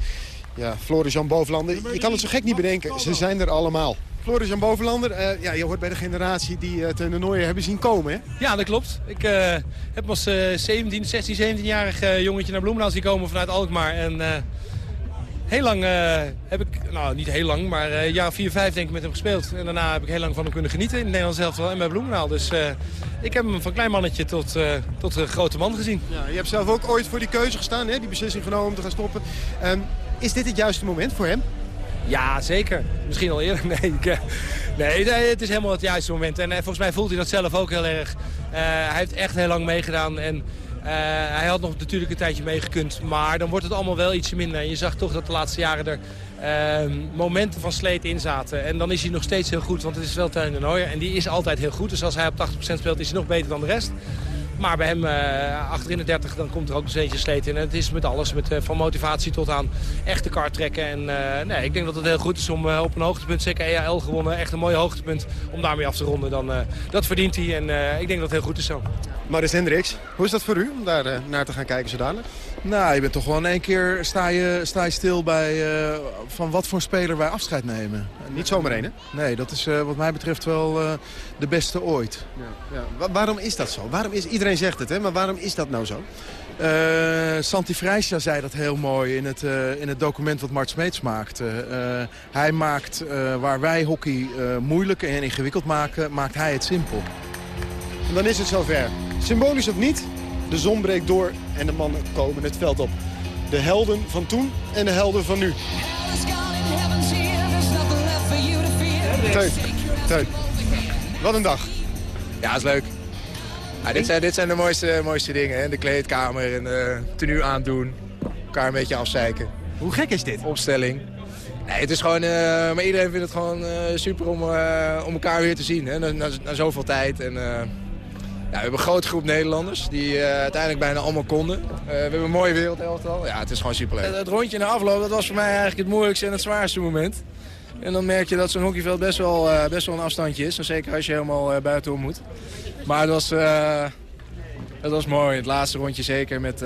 Ja, Floris-Jan Bovenlander. Je kan het zo gek niet bedenken, ze zijn er allemaal. Floris-Jan Bovenlander, uh, ja, je hoort bij de generatie die uh, ten toernooi hebben zien komen, hè? Ja, dat klopt. Ik uh, heb als 17, 16, 17-jarig jongetje naar Bloemendaal zien komen vanuit Alkmaar. En heel lang heb ik, nou niet heel lang, maar een jaar of 4, 5 denk ik met hem gespeeld. En daarna heb ik heel lang van hem kunnen genieten in het Nederlands elftal en bij Bloemendaal. Dus ik heb hem van klein mannetje tot, tot een grote man gezien. Ja, je hebt zelf ook ooit voor die keuze gestaan, hè? die beslissing genomen om te gaan stoppen. Um, Is dit het juiste moment voor hem? Ja, zeker. Misschien al. Nee, ik, nee, nee, het is helemaal het juiste moment. En volgens mij voelt hij dat zelf ook heel erg. hij heeft echt heel lang meegedaan. En hij had nog natuurlijk een tijdje meegekund. Maar dan wordt het allemaal wel ietsje minder. Je zag toch dat de laatste jaren er Ehm, momenten van sleet in zaten. En dan is hij nog steeds heel goed, want het is wel Teun de Nooier. En die is altijd heel goed. Dus als hij op 80% speelt, is hij nog beter dan de rest. Maar bij hem uh, achter in de 30, dan komt er ook een beetje sleet in. En het is met alles, met, uh, van motivatie tot aan echte kar trekken. En uh, nee, ik denk dat het heel goed is om op een hoogtepunt, zeker EAL gewonnen, echt een mooi hoogtepunt, om daarmee af te ronden. Dan, dat verdient hij en ik denk dat het heel goed is zo. Maris Hendricks, hoe is dat voor u om daar naar te gaan kijken zo dadelijk? Nou, je bent toch wel in één keer sta je, sta je stil bij van wat voor speler wij afscheid nemen. Niet zomaar één, hè? Nee, dat is wat mij betreft wel de beste ooit. Ja, ja. waarom is dat zo? Waarom is, iedereen zegt het, hè? maar waarom is dat nou zo? Santi Freisja zei dat heel mooi in het, in het document wat Mart Smeets maakte. Hij maakt waar wij hockey moeilijk en ingewikkeld maken, maakt hij het simpel. En dan is het zover. Symbolisch of niet, de zon breekt door en de mannen komen het veld op. De helden van toen en de helden van nu. Teun, Teun, wat een dag. Ja, is leuk. Ja, dit, zijn, dit zijn de mooiste, mooiste dingen. Hè? De kleedkamer en uh, tenue aandoen. Elkaar een beetje afzeiken. Hoe gek is dit? Opstelling. Nee, het is gewoon, uh, maar iedereen vindt het gewoon uh, super om, om elkaar weer te zien. Hè? Na, na, na zoveel tijd. En, ja, we hebben een grote groep Nederlanders die uiteindelijk bijna allemaal konden. we hebben een mooie wereldelftal. Ja, het is gewoon super leuk. Het, rondje na afloop, dat was voor mij eigenlijk het moeilijkste en het zwaarste moment. En dan merk je dat zo'n hockeyveld best wel, uh, best wel een afstandje is. Zeker als je helemaal buitenom moet. Maar het was, het was mooi. Het laatste rondje zeker met,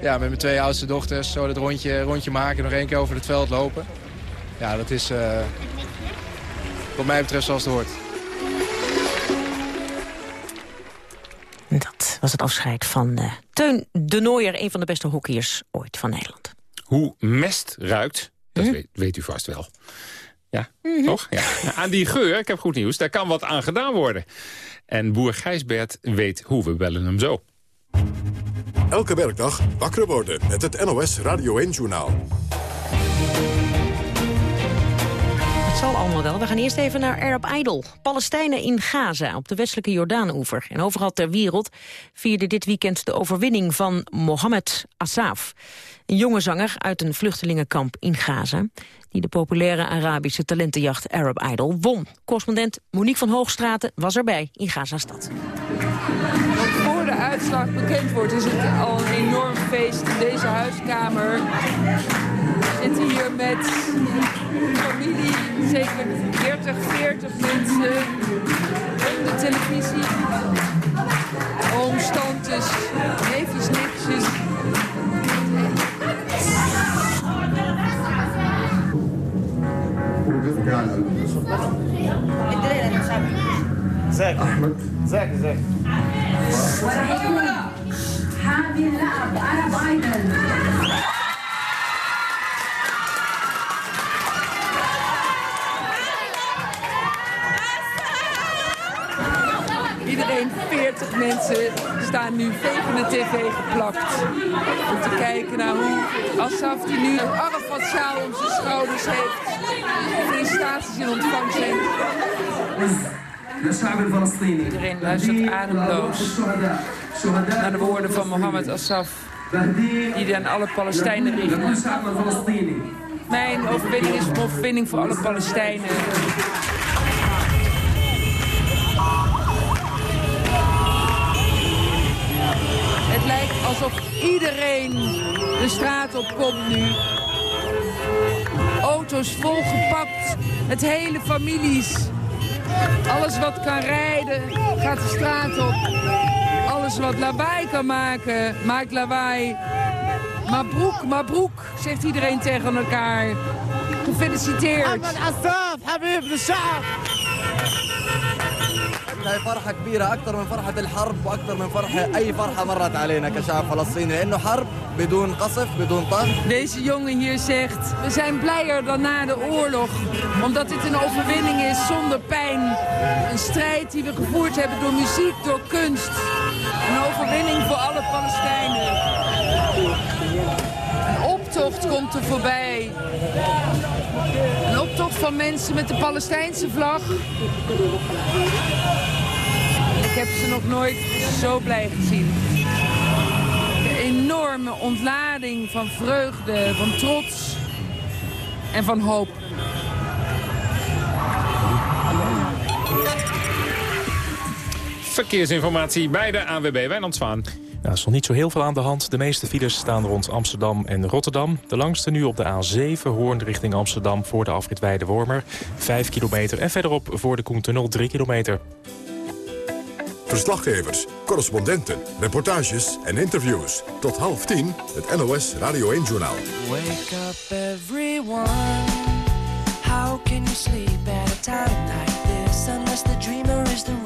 ja, met mijn twee oudste dochters. Zo dat rondje, rondje maken. Nog één keer over het veld lopen. Ja, dat is wat mij betreft zoals het hoort. Was het afscheid van Teun de Nooier. Een van de beste hockeyers ooit van Nederland. Hoe mest ruikt dat hm? weet, weet, u vast wel. Ja, mhm. toch? Ja. Aan die geur, ik heb goed nieuws, daar kan wat aan gedaan worden. En boer Gijsbert weet hoe, we bellen hem zo. Elke werkdag wakker worden met het NOS Radio 1-journaal. Zal allemaal wel. We gaan eerst even naar Arab Idol. Palestijnen in Gaza, op de westelijke Jordaan-oever. En overal ter wereld vierde dit weekend de overwinning van Mohammed Asaf. Een jonge zanger uit een vluchtelingenkamp in Gaza... die de populaire Arabische talentenjacht Arab Idol won. Correspondent Monique van Hoogstraten was erbij in Gaza-stad. De uitslag bekend wordt is het al een enorm feest in deze huiskamer. We zitten hier met familie, zeker 30, 40 mensen op de televisie. Ooms, tantes, neefjes, nichtjes. ازيك احمد ازيك ازيك حامي اللعب انا بايدن Iedereen, 40 mensen, staan nu tegen de tv geplakt. Om te kijken naar hoe Assaf, die nu een Arafat-sjaal om zijn schouders heeft... felicitaties in ontvangst heeft. Iedereen luistert ademloos naar de woorden van Mohammed Assaf... die aan alle Palestijnen richten. Mijn overwinning is een overwinning voor alle Palestijnen. Het lijkt alsof iedereen de straat op komt nu. Auto's volgepakt, het hele families. Alles wat kan rijden gaat de straat op. Alles wat lawaai kan maken, maakt lawaai. Maar broek, maar broek, zegt iedereen tegen elkaar. Gefeliciteerd. Habib de هي فرحة كبيرة أكثر من فرحة الحرب وأكثر من فرحة أي فرحة مرت علينا كشعب فلسطيني لأنه حرب بدون قصف بدون طهر Deze jongen hier zegt, we zijn blijer dan na de oorlog. Omdat dit een overwinning is zonder pijn. Een strijd die we gevoerd hebben door muziek, door kunst. Een overwinning voor alle Palestijnen. Een optocht komt er voorbij. Een optocht van mensen met de Palestijnse vlag. Ik heb ze nog nooit zo blij gezien. De enorme ontlading van vreugde, van trots en van hoop. Verkeersinformatie bij de ANWB Wijnand. Nou, er is nog niet zo heel veel aan de hand. De meeste files staan rond Amsterdam en Rotterdam. De langste nu op de A7, Hoorn richting Amsterdam... voor de afrit Weide-Wormer, 5 kilometer. En verderop voor de Koentunnel, 3 kilometer. Verslaggevers, correspondenten, reportages en interviews. Tot half tien, het NOS Radio 1-journaal. Wake up everyone. How can you sleep at a time like this unless the dreamer is the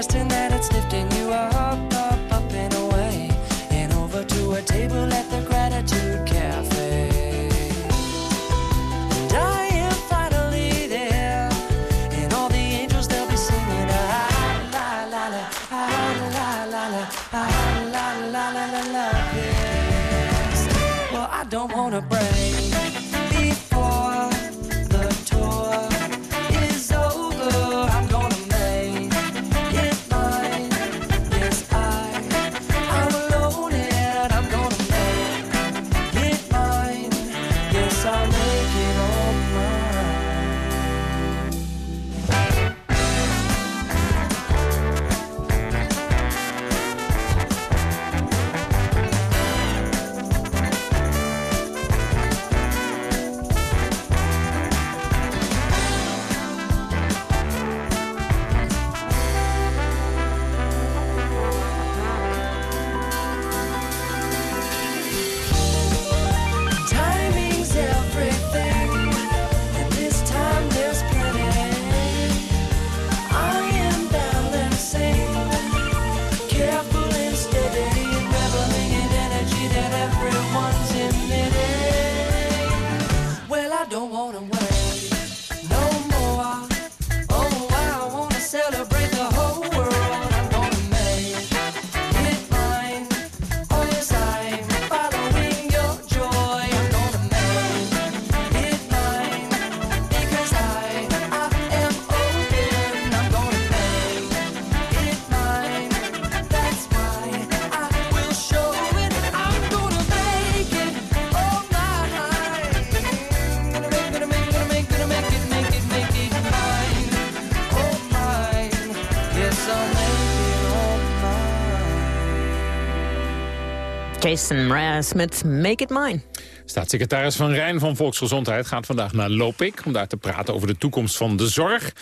requesting that it's lifting you up, you Jason Mraz Make It Mine. Staatssecretaris Van Rijn van Volksgezondheid gaat vandaag naar Lopik... om daar te praten over de toekomst van de zorg.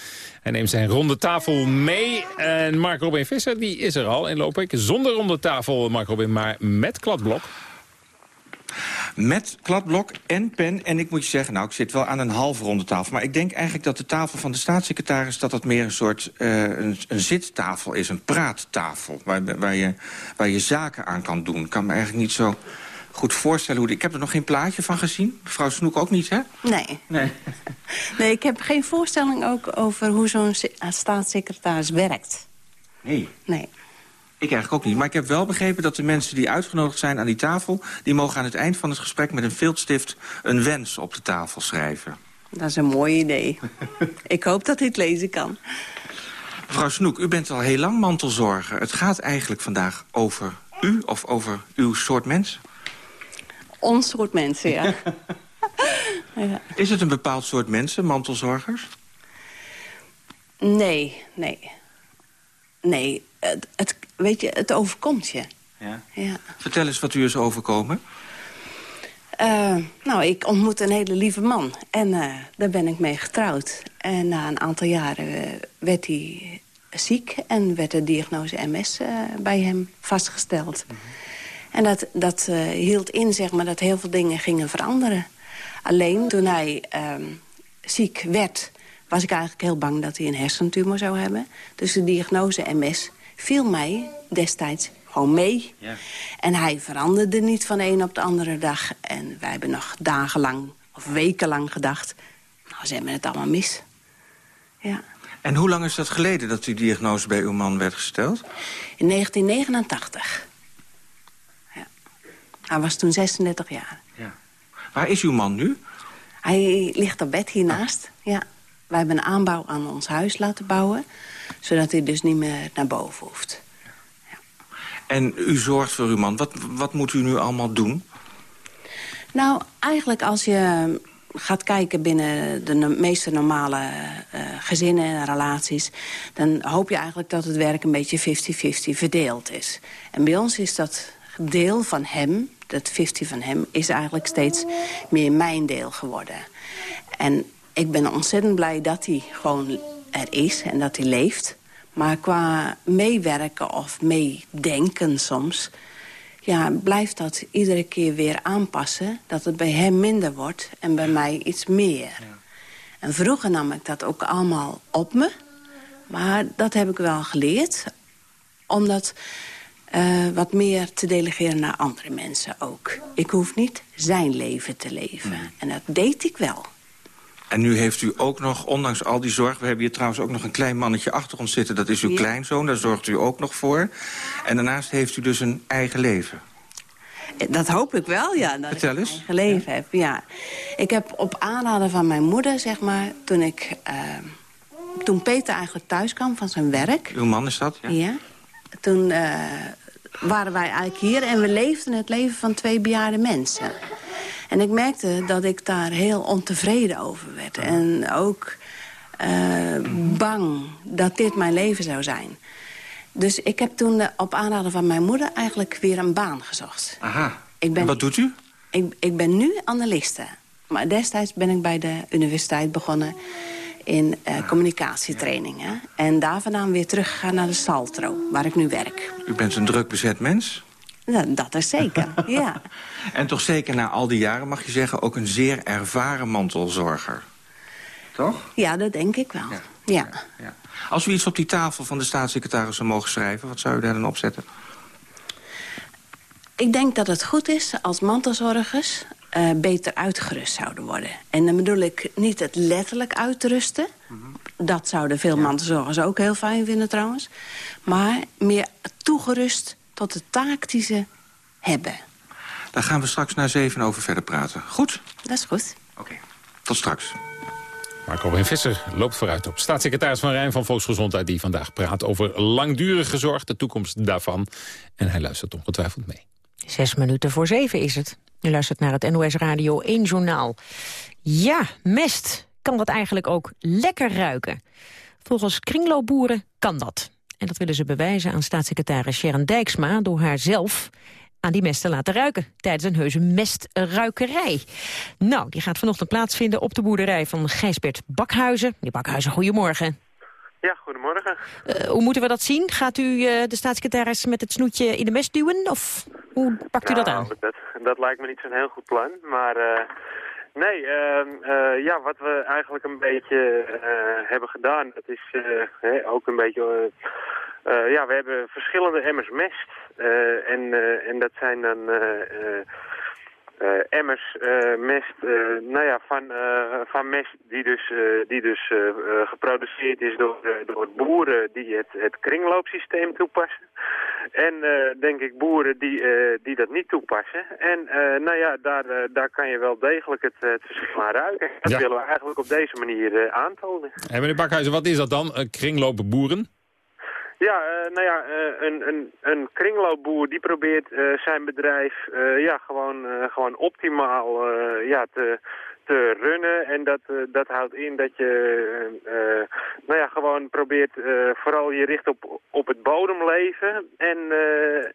Hij neemt zijn ronde tafel mee. En Mark Robin Visser die is er al in Lopik. Zonder ronde tafel, Mark Robin, maar met kladblok. Met kladblok en pen. En ik moet je zeggen, nou, ik zit wel aan een halve ronde tafel. Maar ik denk eigenlijk dat de tafel van de staatssecretaris... dat dat meer een soort uh, een, een, zittafel is, een praattafel... Waar, waar, je, waar je zaken aan kan doen. Ik kan me eigenlijk niet zo goed voorstellen hoe... Ik heb er nog geen plaatje van gezien. Mevrouw Snoek ook niet, hè? Nee. Nee, nee ik heb geen voorstelling ook over hoe zo'n staatssecretaris werkt. Nee? Nee. Ik eigenlijk ook niet. Maar ik heb wel begrepen dat de mensen die uitgenodigd zijn aan die tafel... die mogen aan het eind van het gesprek met een viltstift een wens op de tafel schrijven. Dat is een mooi idee. ik hoop dat het lezen kan. Mevrouw Snoek, u bent al heel lang mantelzorger. Het gaat eigenlijk vandaag over u of over uw soort mensen? Ons soort mensen, ja. ja. Is het een bepaald soort mensen, mantelzorgers? Nee, nee. Nee, het, het, weet je, het overkomt je. Ja. ja. Vertel eens wat u is overkomen. Eh, nou, ik ontmoette een hele lieve man. En eh, daar ben ik mee getrouwd. En na een aantal jaren eh, werd hij ziek... en werd de diagnose MS bij hem vastgesteld. En dat, dat hield in, zeg maar, dat heel veel dingen gingen veranderen. Alleen toen hij ehm, ziek werd, was ik eigenlijk heel bang dat hij een hersentumor zou hebben. Dus de diagnose MS viel mij destijds gewoon mee. Ja. En hij veranderde niet van de een op de andere dag. En wij hebben nog dagenlang of wekenlang gedacht... nou, ze hebben het allemaal mis. Ja. En hoe lang is dat geleden dat die diagnose bij uw man werd gesteld? In 1989. Ja. Hij was toen 36 jaar. Waar is uw man nu? Hij ligt op bed hiernaast. Ja. Wij hebben een aanbouw aan ons huis laten bouwen. Zodat hij dus niet meer naar boven hoeft. En u zorgt voor uw man. Wat, wat moet u nu allemaal doen? Nou, eigenlijk als je gaat kijken binnen de meeste normale eh, gezinnen en relaties... dan hoop je eigenlijk dat het werk een beetje 50-50 verdeeld is. En bij ons is dat deel van hem, dat 50 van hem... is eigenlijk steeds meer mijn deel geworden. En ik ben ontzettend blij dat hij gewoon er is en dat hij leeft. Maar qua meewerken of meedenken soms ja, blijft dat iedere keer weer aanpassen. Dat het bij hem minder wordt en bij mij iets meer. En vroeger nam ik dat ook allemaal op me. Maar dat heb ik wel geleerd. Om dat eh, wat meer te delegeren naar andere mensen ook. Ik hoef niet zijn leven te leven. En dat deed ik wel. En nu heeft u ook nog, ondanks al die zorg... we hebben hier trouwens ook nog een klein mannetje achter ons zitten. Dat is uw Ja. kleinzoon, daar zorgt u ook nog voor. En daarnaast heeft u dus een eigen leven. Dat hoop ik wel, ja. Dat Vertel ik eens. een eigen leven heb, ja. Ik heb op aanraden van mijn moeder, zeg maar, toen ik... eh, toen Peter eigenlijk thuis kwam van zijn werk... Uw man is dat? Ja. Ja. Toen eh, waren wij eigenlijk hier en we leefden het leven van twee bejaarde mensen. En ik merkte dat ik daar heel ontevreden over werd. En ook eh, bang dat dit mijn leven zou zijn. Dus ik heb toen eh, op aanraden van mijn moeder eigenlijk weer een baan gezocht. Aha. Ik ben, En wat doet u? Ik, ik ben nu analiste. Maar destijds ben ik bij de universiteit begonnen in eh, communicatietrainingen. En daar vandaan weer teruggegaan naar de Saltro, waar ik nu werk. U bent een druk bezet mens. Dat, dat is zeker, ja. En toch zeker na al die jaren, mag je zeggen... ook een zeer ervaren mantelzorger. Toch? Ja, dat denk ik wel. Ja. Als u iets op die tafel van de staatssecretaris zou mogen schrijven... wat zou u daar dan opzetten? Ik denk dat het goed is als mantelzorgers eh, beter uitgerust zouden worden. En dan bedoel ik niet het letterlijk uitrusten. Dat zouden veel mantelzorgers ook heel fijn vinden trouwens. Maar meer toegerust tot de taak die ze hebben. Daar gaan we straks na zeven over verder praten. Goed? Dat is goed. Tot straks. Marco Robin Visser loopt vooruit op staatssecretaris Van Rijn van Volksgezondheid... die vandaag praat over langdurige zorg, de toekomst daarvan. En hij luistert ongetwijfeld mee. Zes minuten voor zeven is het. U luistert naar het NOS Radio 1 Journaal. Ja, mest. Kan dat eigenlijk ook lekker ruiken? Volgens kringloopboeren kan dat. En dat willen ze bewijzen aan staatssecretaris Sharon Dijksma... door haar zelf aan die mest te laten ruiken... tijdens een heuse mestruikerij. Nou, die gaat vanochtend plaatsvinden op de boerderij van Gijsbert Bakhuizen. Meneer Bakhuizen, goedemorgen. Ja, goedemorgen. Eh, hoe moeten we dat zien? Gaat u eh, de staatssecretaris met het snoetje in de mest duwen? Of hoe pakt u dat aan? Nou, dat, dat lijkt me niet zo'n heel goed plan, maar... eh, nee, eh, ja, wat we eigenlijk een beetje eh, hebben gedaan, dat is eh, hè, ook een beetje... ja, we hebben verschillende emmers mest. en, en dat zijn dan... eh, emmers eh, mest, eh, nou ja, van, van mest die dus, die dus geproduceerd is door, door boeren die het, het kringloopsysteem toepassen. En denk ik boeren die, die dat niet toepassen. En nou ja, daar, daar kan je wel degelijk het, het verschil aan ruiken. Dat Ja. willen we eigenlijk op deze manier aantonen. En meneer Bakhuizen, wat is dat dan? Kringlopen boeren? Ja, eh, nou ja, eh, een, een, een kringloopboer die probeert eh, zijn bedrijf ja, gewoon, gewoon optimaal ja, te, te runnen. En dat, dat houdt in dat je nou ja, gewoon probeert vooral je richt op, op het bodemleven en,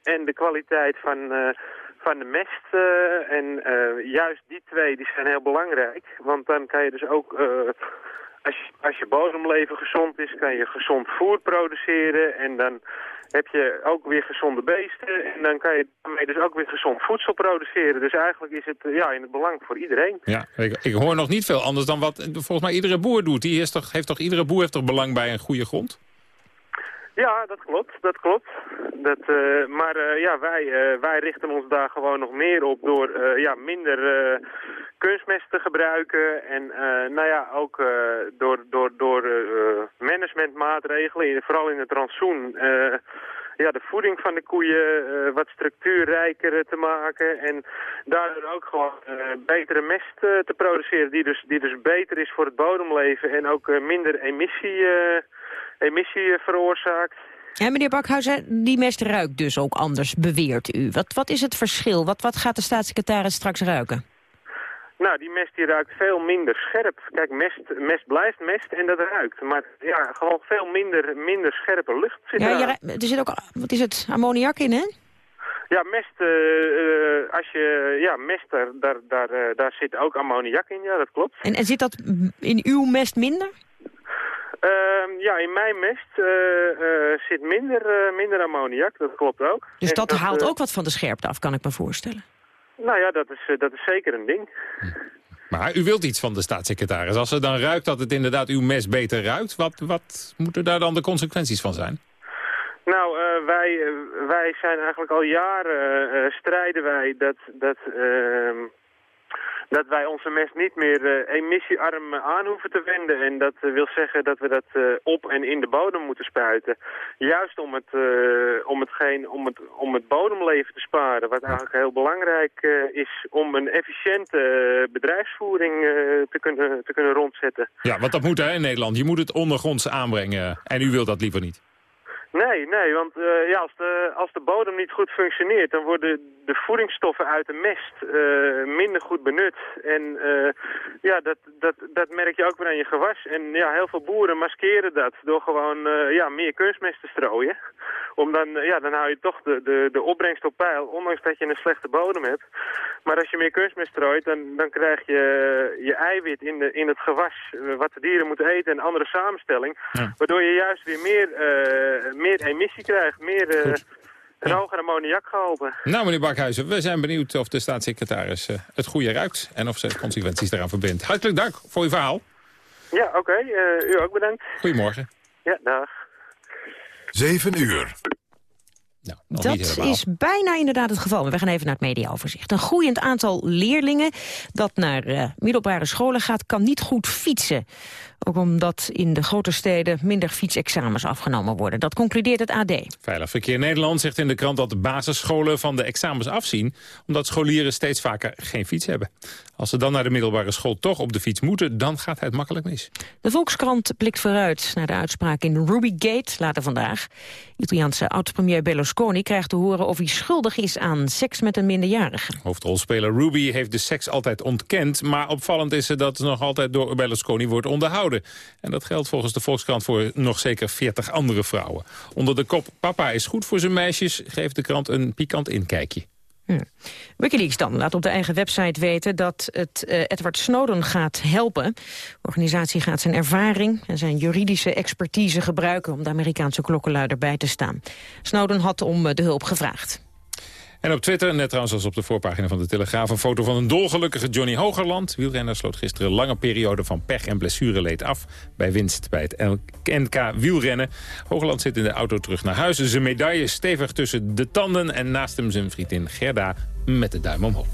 en de kwaliteit van, van de mest. en juist die twee die zijn heel belangrijk. Want dan kan je dus ook, als, als je bodemleven gezond is, kan je gezond voer produceren. En dan heb je ook weer gezonde beesten. En dan kan je daarmee dus ook weer gezond voedsel produceren. Dus eigenlijk is het eh, ja, in het belang voor iedereen. Ja, ik, ik hoor nog niet veel anders dan wat volgens mij iedere boer doet. Die is toch, heeft toch, iedere boer heeft toch belang bij een goede grond? Ja, dat klopt, dat klopt. Dat, eh, maar eh, ja, wij, eh, wij richten ons daar gewoon nog meer op door ja, minder kunstmest te gebruiken. En nou ja, ook door, door, door managementmaatregelen, vooral in het rantsoen, ja, de voeding van de koeien wat structuurrijker te maken. En daardoor ook gewoon betere mest te produceren, die dus, die dus beter is voor het bodemleven en ook minder emissie, emissie eh, veroorzaakt. Ja, meneer Bakhuizen, die mest ruikt dus ook anders, beweert u. Wat, wat is het verschil? Wat, wat gaat de staatssecretaris straks ruiken? Nou, die mest die ruikt veel minder scherp. Kijk, mest, mest blijft mest en dat ruikt. Maar ja, gewoon veel minder, minder scherpe lucht zit Ja, ru- er zit ook, wat is het, ammoniak in, hè? Ja, mest, eh, eh, als je, ja, mest, daar, daar, daar, daar zit ook ammoniak in, ja, dat klopt. En, en zit dat in uw mest minder? Ehm, ja, in mijn mest eh, eh, zit minder, eh, minder ammoniak, dat klopt ook. Dus dat haalt ook wat van de scherpte af, kan ik me voorstellen. Nou ja, dat is, eh, dat is zeker een ding. Maar u wilt iets van de staatssecretaris. Als er dan ruikt dat het inderdaad uw mes beter ruikt... wat, wat moeten daar dan de consequenties van zijn? Nou, eh, wij, wij zijn eigenlijk al jaren eh, strijden wij dat, dat, ehm, dat wij onze mest niet meer eh, emissiearm aan hoeven te wenden. En dat eh, wil zeggen dat we dat eh, op en in de bodem moeten spuiten. Juist om het, eh, om hetgeen, om het, om het bodemleven te sparen. Wat eigenlijk heel belangrijk eh, is om een efficiënte eh, bedrijfsvoering eh, te, kunnen, te kunnen rondzetten. Ja, want dat moet hè, in Nederland. Je moet het ondergronds aanbrengen. En u wilt dat liever niet. Nee, nee, want eh, ja, als, de, als de bodem niet goed functioneert, dan worden de voedingsstoffen uit de mest eh, minder goed benut. En eh, ja, dat, dat, dat merk je ook weer aan je gewas. En ja, heel veel boeren maskeren dat door gewoon ja, meer kunstmest te strooien. Om dan, ja, dan hou je toch de, de, de opbrengst op peil, ondanks dat je een slechte bodem hebt. Maar als je meer kunstmest strooit, dan, dan krijg je je eiwit in, de, in het gewas, wat de dieren moeten eten, een andere samenstelling. Waardoor je juist weer meer, meer emissie krijgt, meer eh, een hoger ammoniakgehalte. Nou, meneer Bakhuizen, we zijn benieuwd of de staatssecretaris eh, het goede ruikt... en of ze consequenties daaraan verbindt. Hartelijk dank voor uw verhaal. Ja, oké. eh, u ook bedankt. Goedemorgen. Ja, dag. 7 uur. Niet Dat is bijna inderdaad het geval. Maar we gaan even naar het mediaoverzicht. Een groeiend aantal leerlingen dat naar eh, middelbare scholen gaat... kan niet goed fietsen. Ook omdat in de grote steden minder fietsexamens afgenomen worden. Dat concludeert het AD. Veilig Verkeer Nederland zegt in de krant dat de basisscholen van de examens afzien... omdat scholieren steeds vaker geen fiets hebben. Als ze dan naar de middelbare school toch op de fiets moeten... dan gaat het makkelijk mis. De Volkskrant blikt vooruit naar de uitspraak in Rubygate later vandaag. Italiaanse oud-premier Berlusconi krijgt te horen of hij schuldig is aan seks met een minderjarige. Hoofdrolspeler Ruby heeft de seks altijd ontkend... maar opvallend is dat nog altijd door Berlusconi wordt onderhouden. En dat geldt volgens de Volkskrant voor nog zeker 40 andere vrouwen. Onder de kop Papa is goed voor zijn meisjes... geeft de krant een pikant inkijkje. Hm. Wikileaks dan laat op de eigen website weten dat het eh, Edward Snowden gaat helpen. De organisatie gaat zijn ervaring en zijn juridische expertise gebruiken... om de Amerikaanse klokkenluider bij te staan. Snowden had om eh, de hulp gevraagd. En op Twitter, net trouwens als op de voorpagina van de Telegraaf... een foto van een dolgelukkige Johnny Hogerland. Wielrenner sloot gisteren een lange periode van pech en blessureleed af... bij winst bij het NK wielrennen. Hogerland zit in de auto terug naar huis. Zijn medaille stevig tussen de tanden... en naast hem zijn vriendin Gerda met de duim omhoog.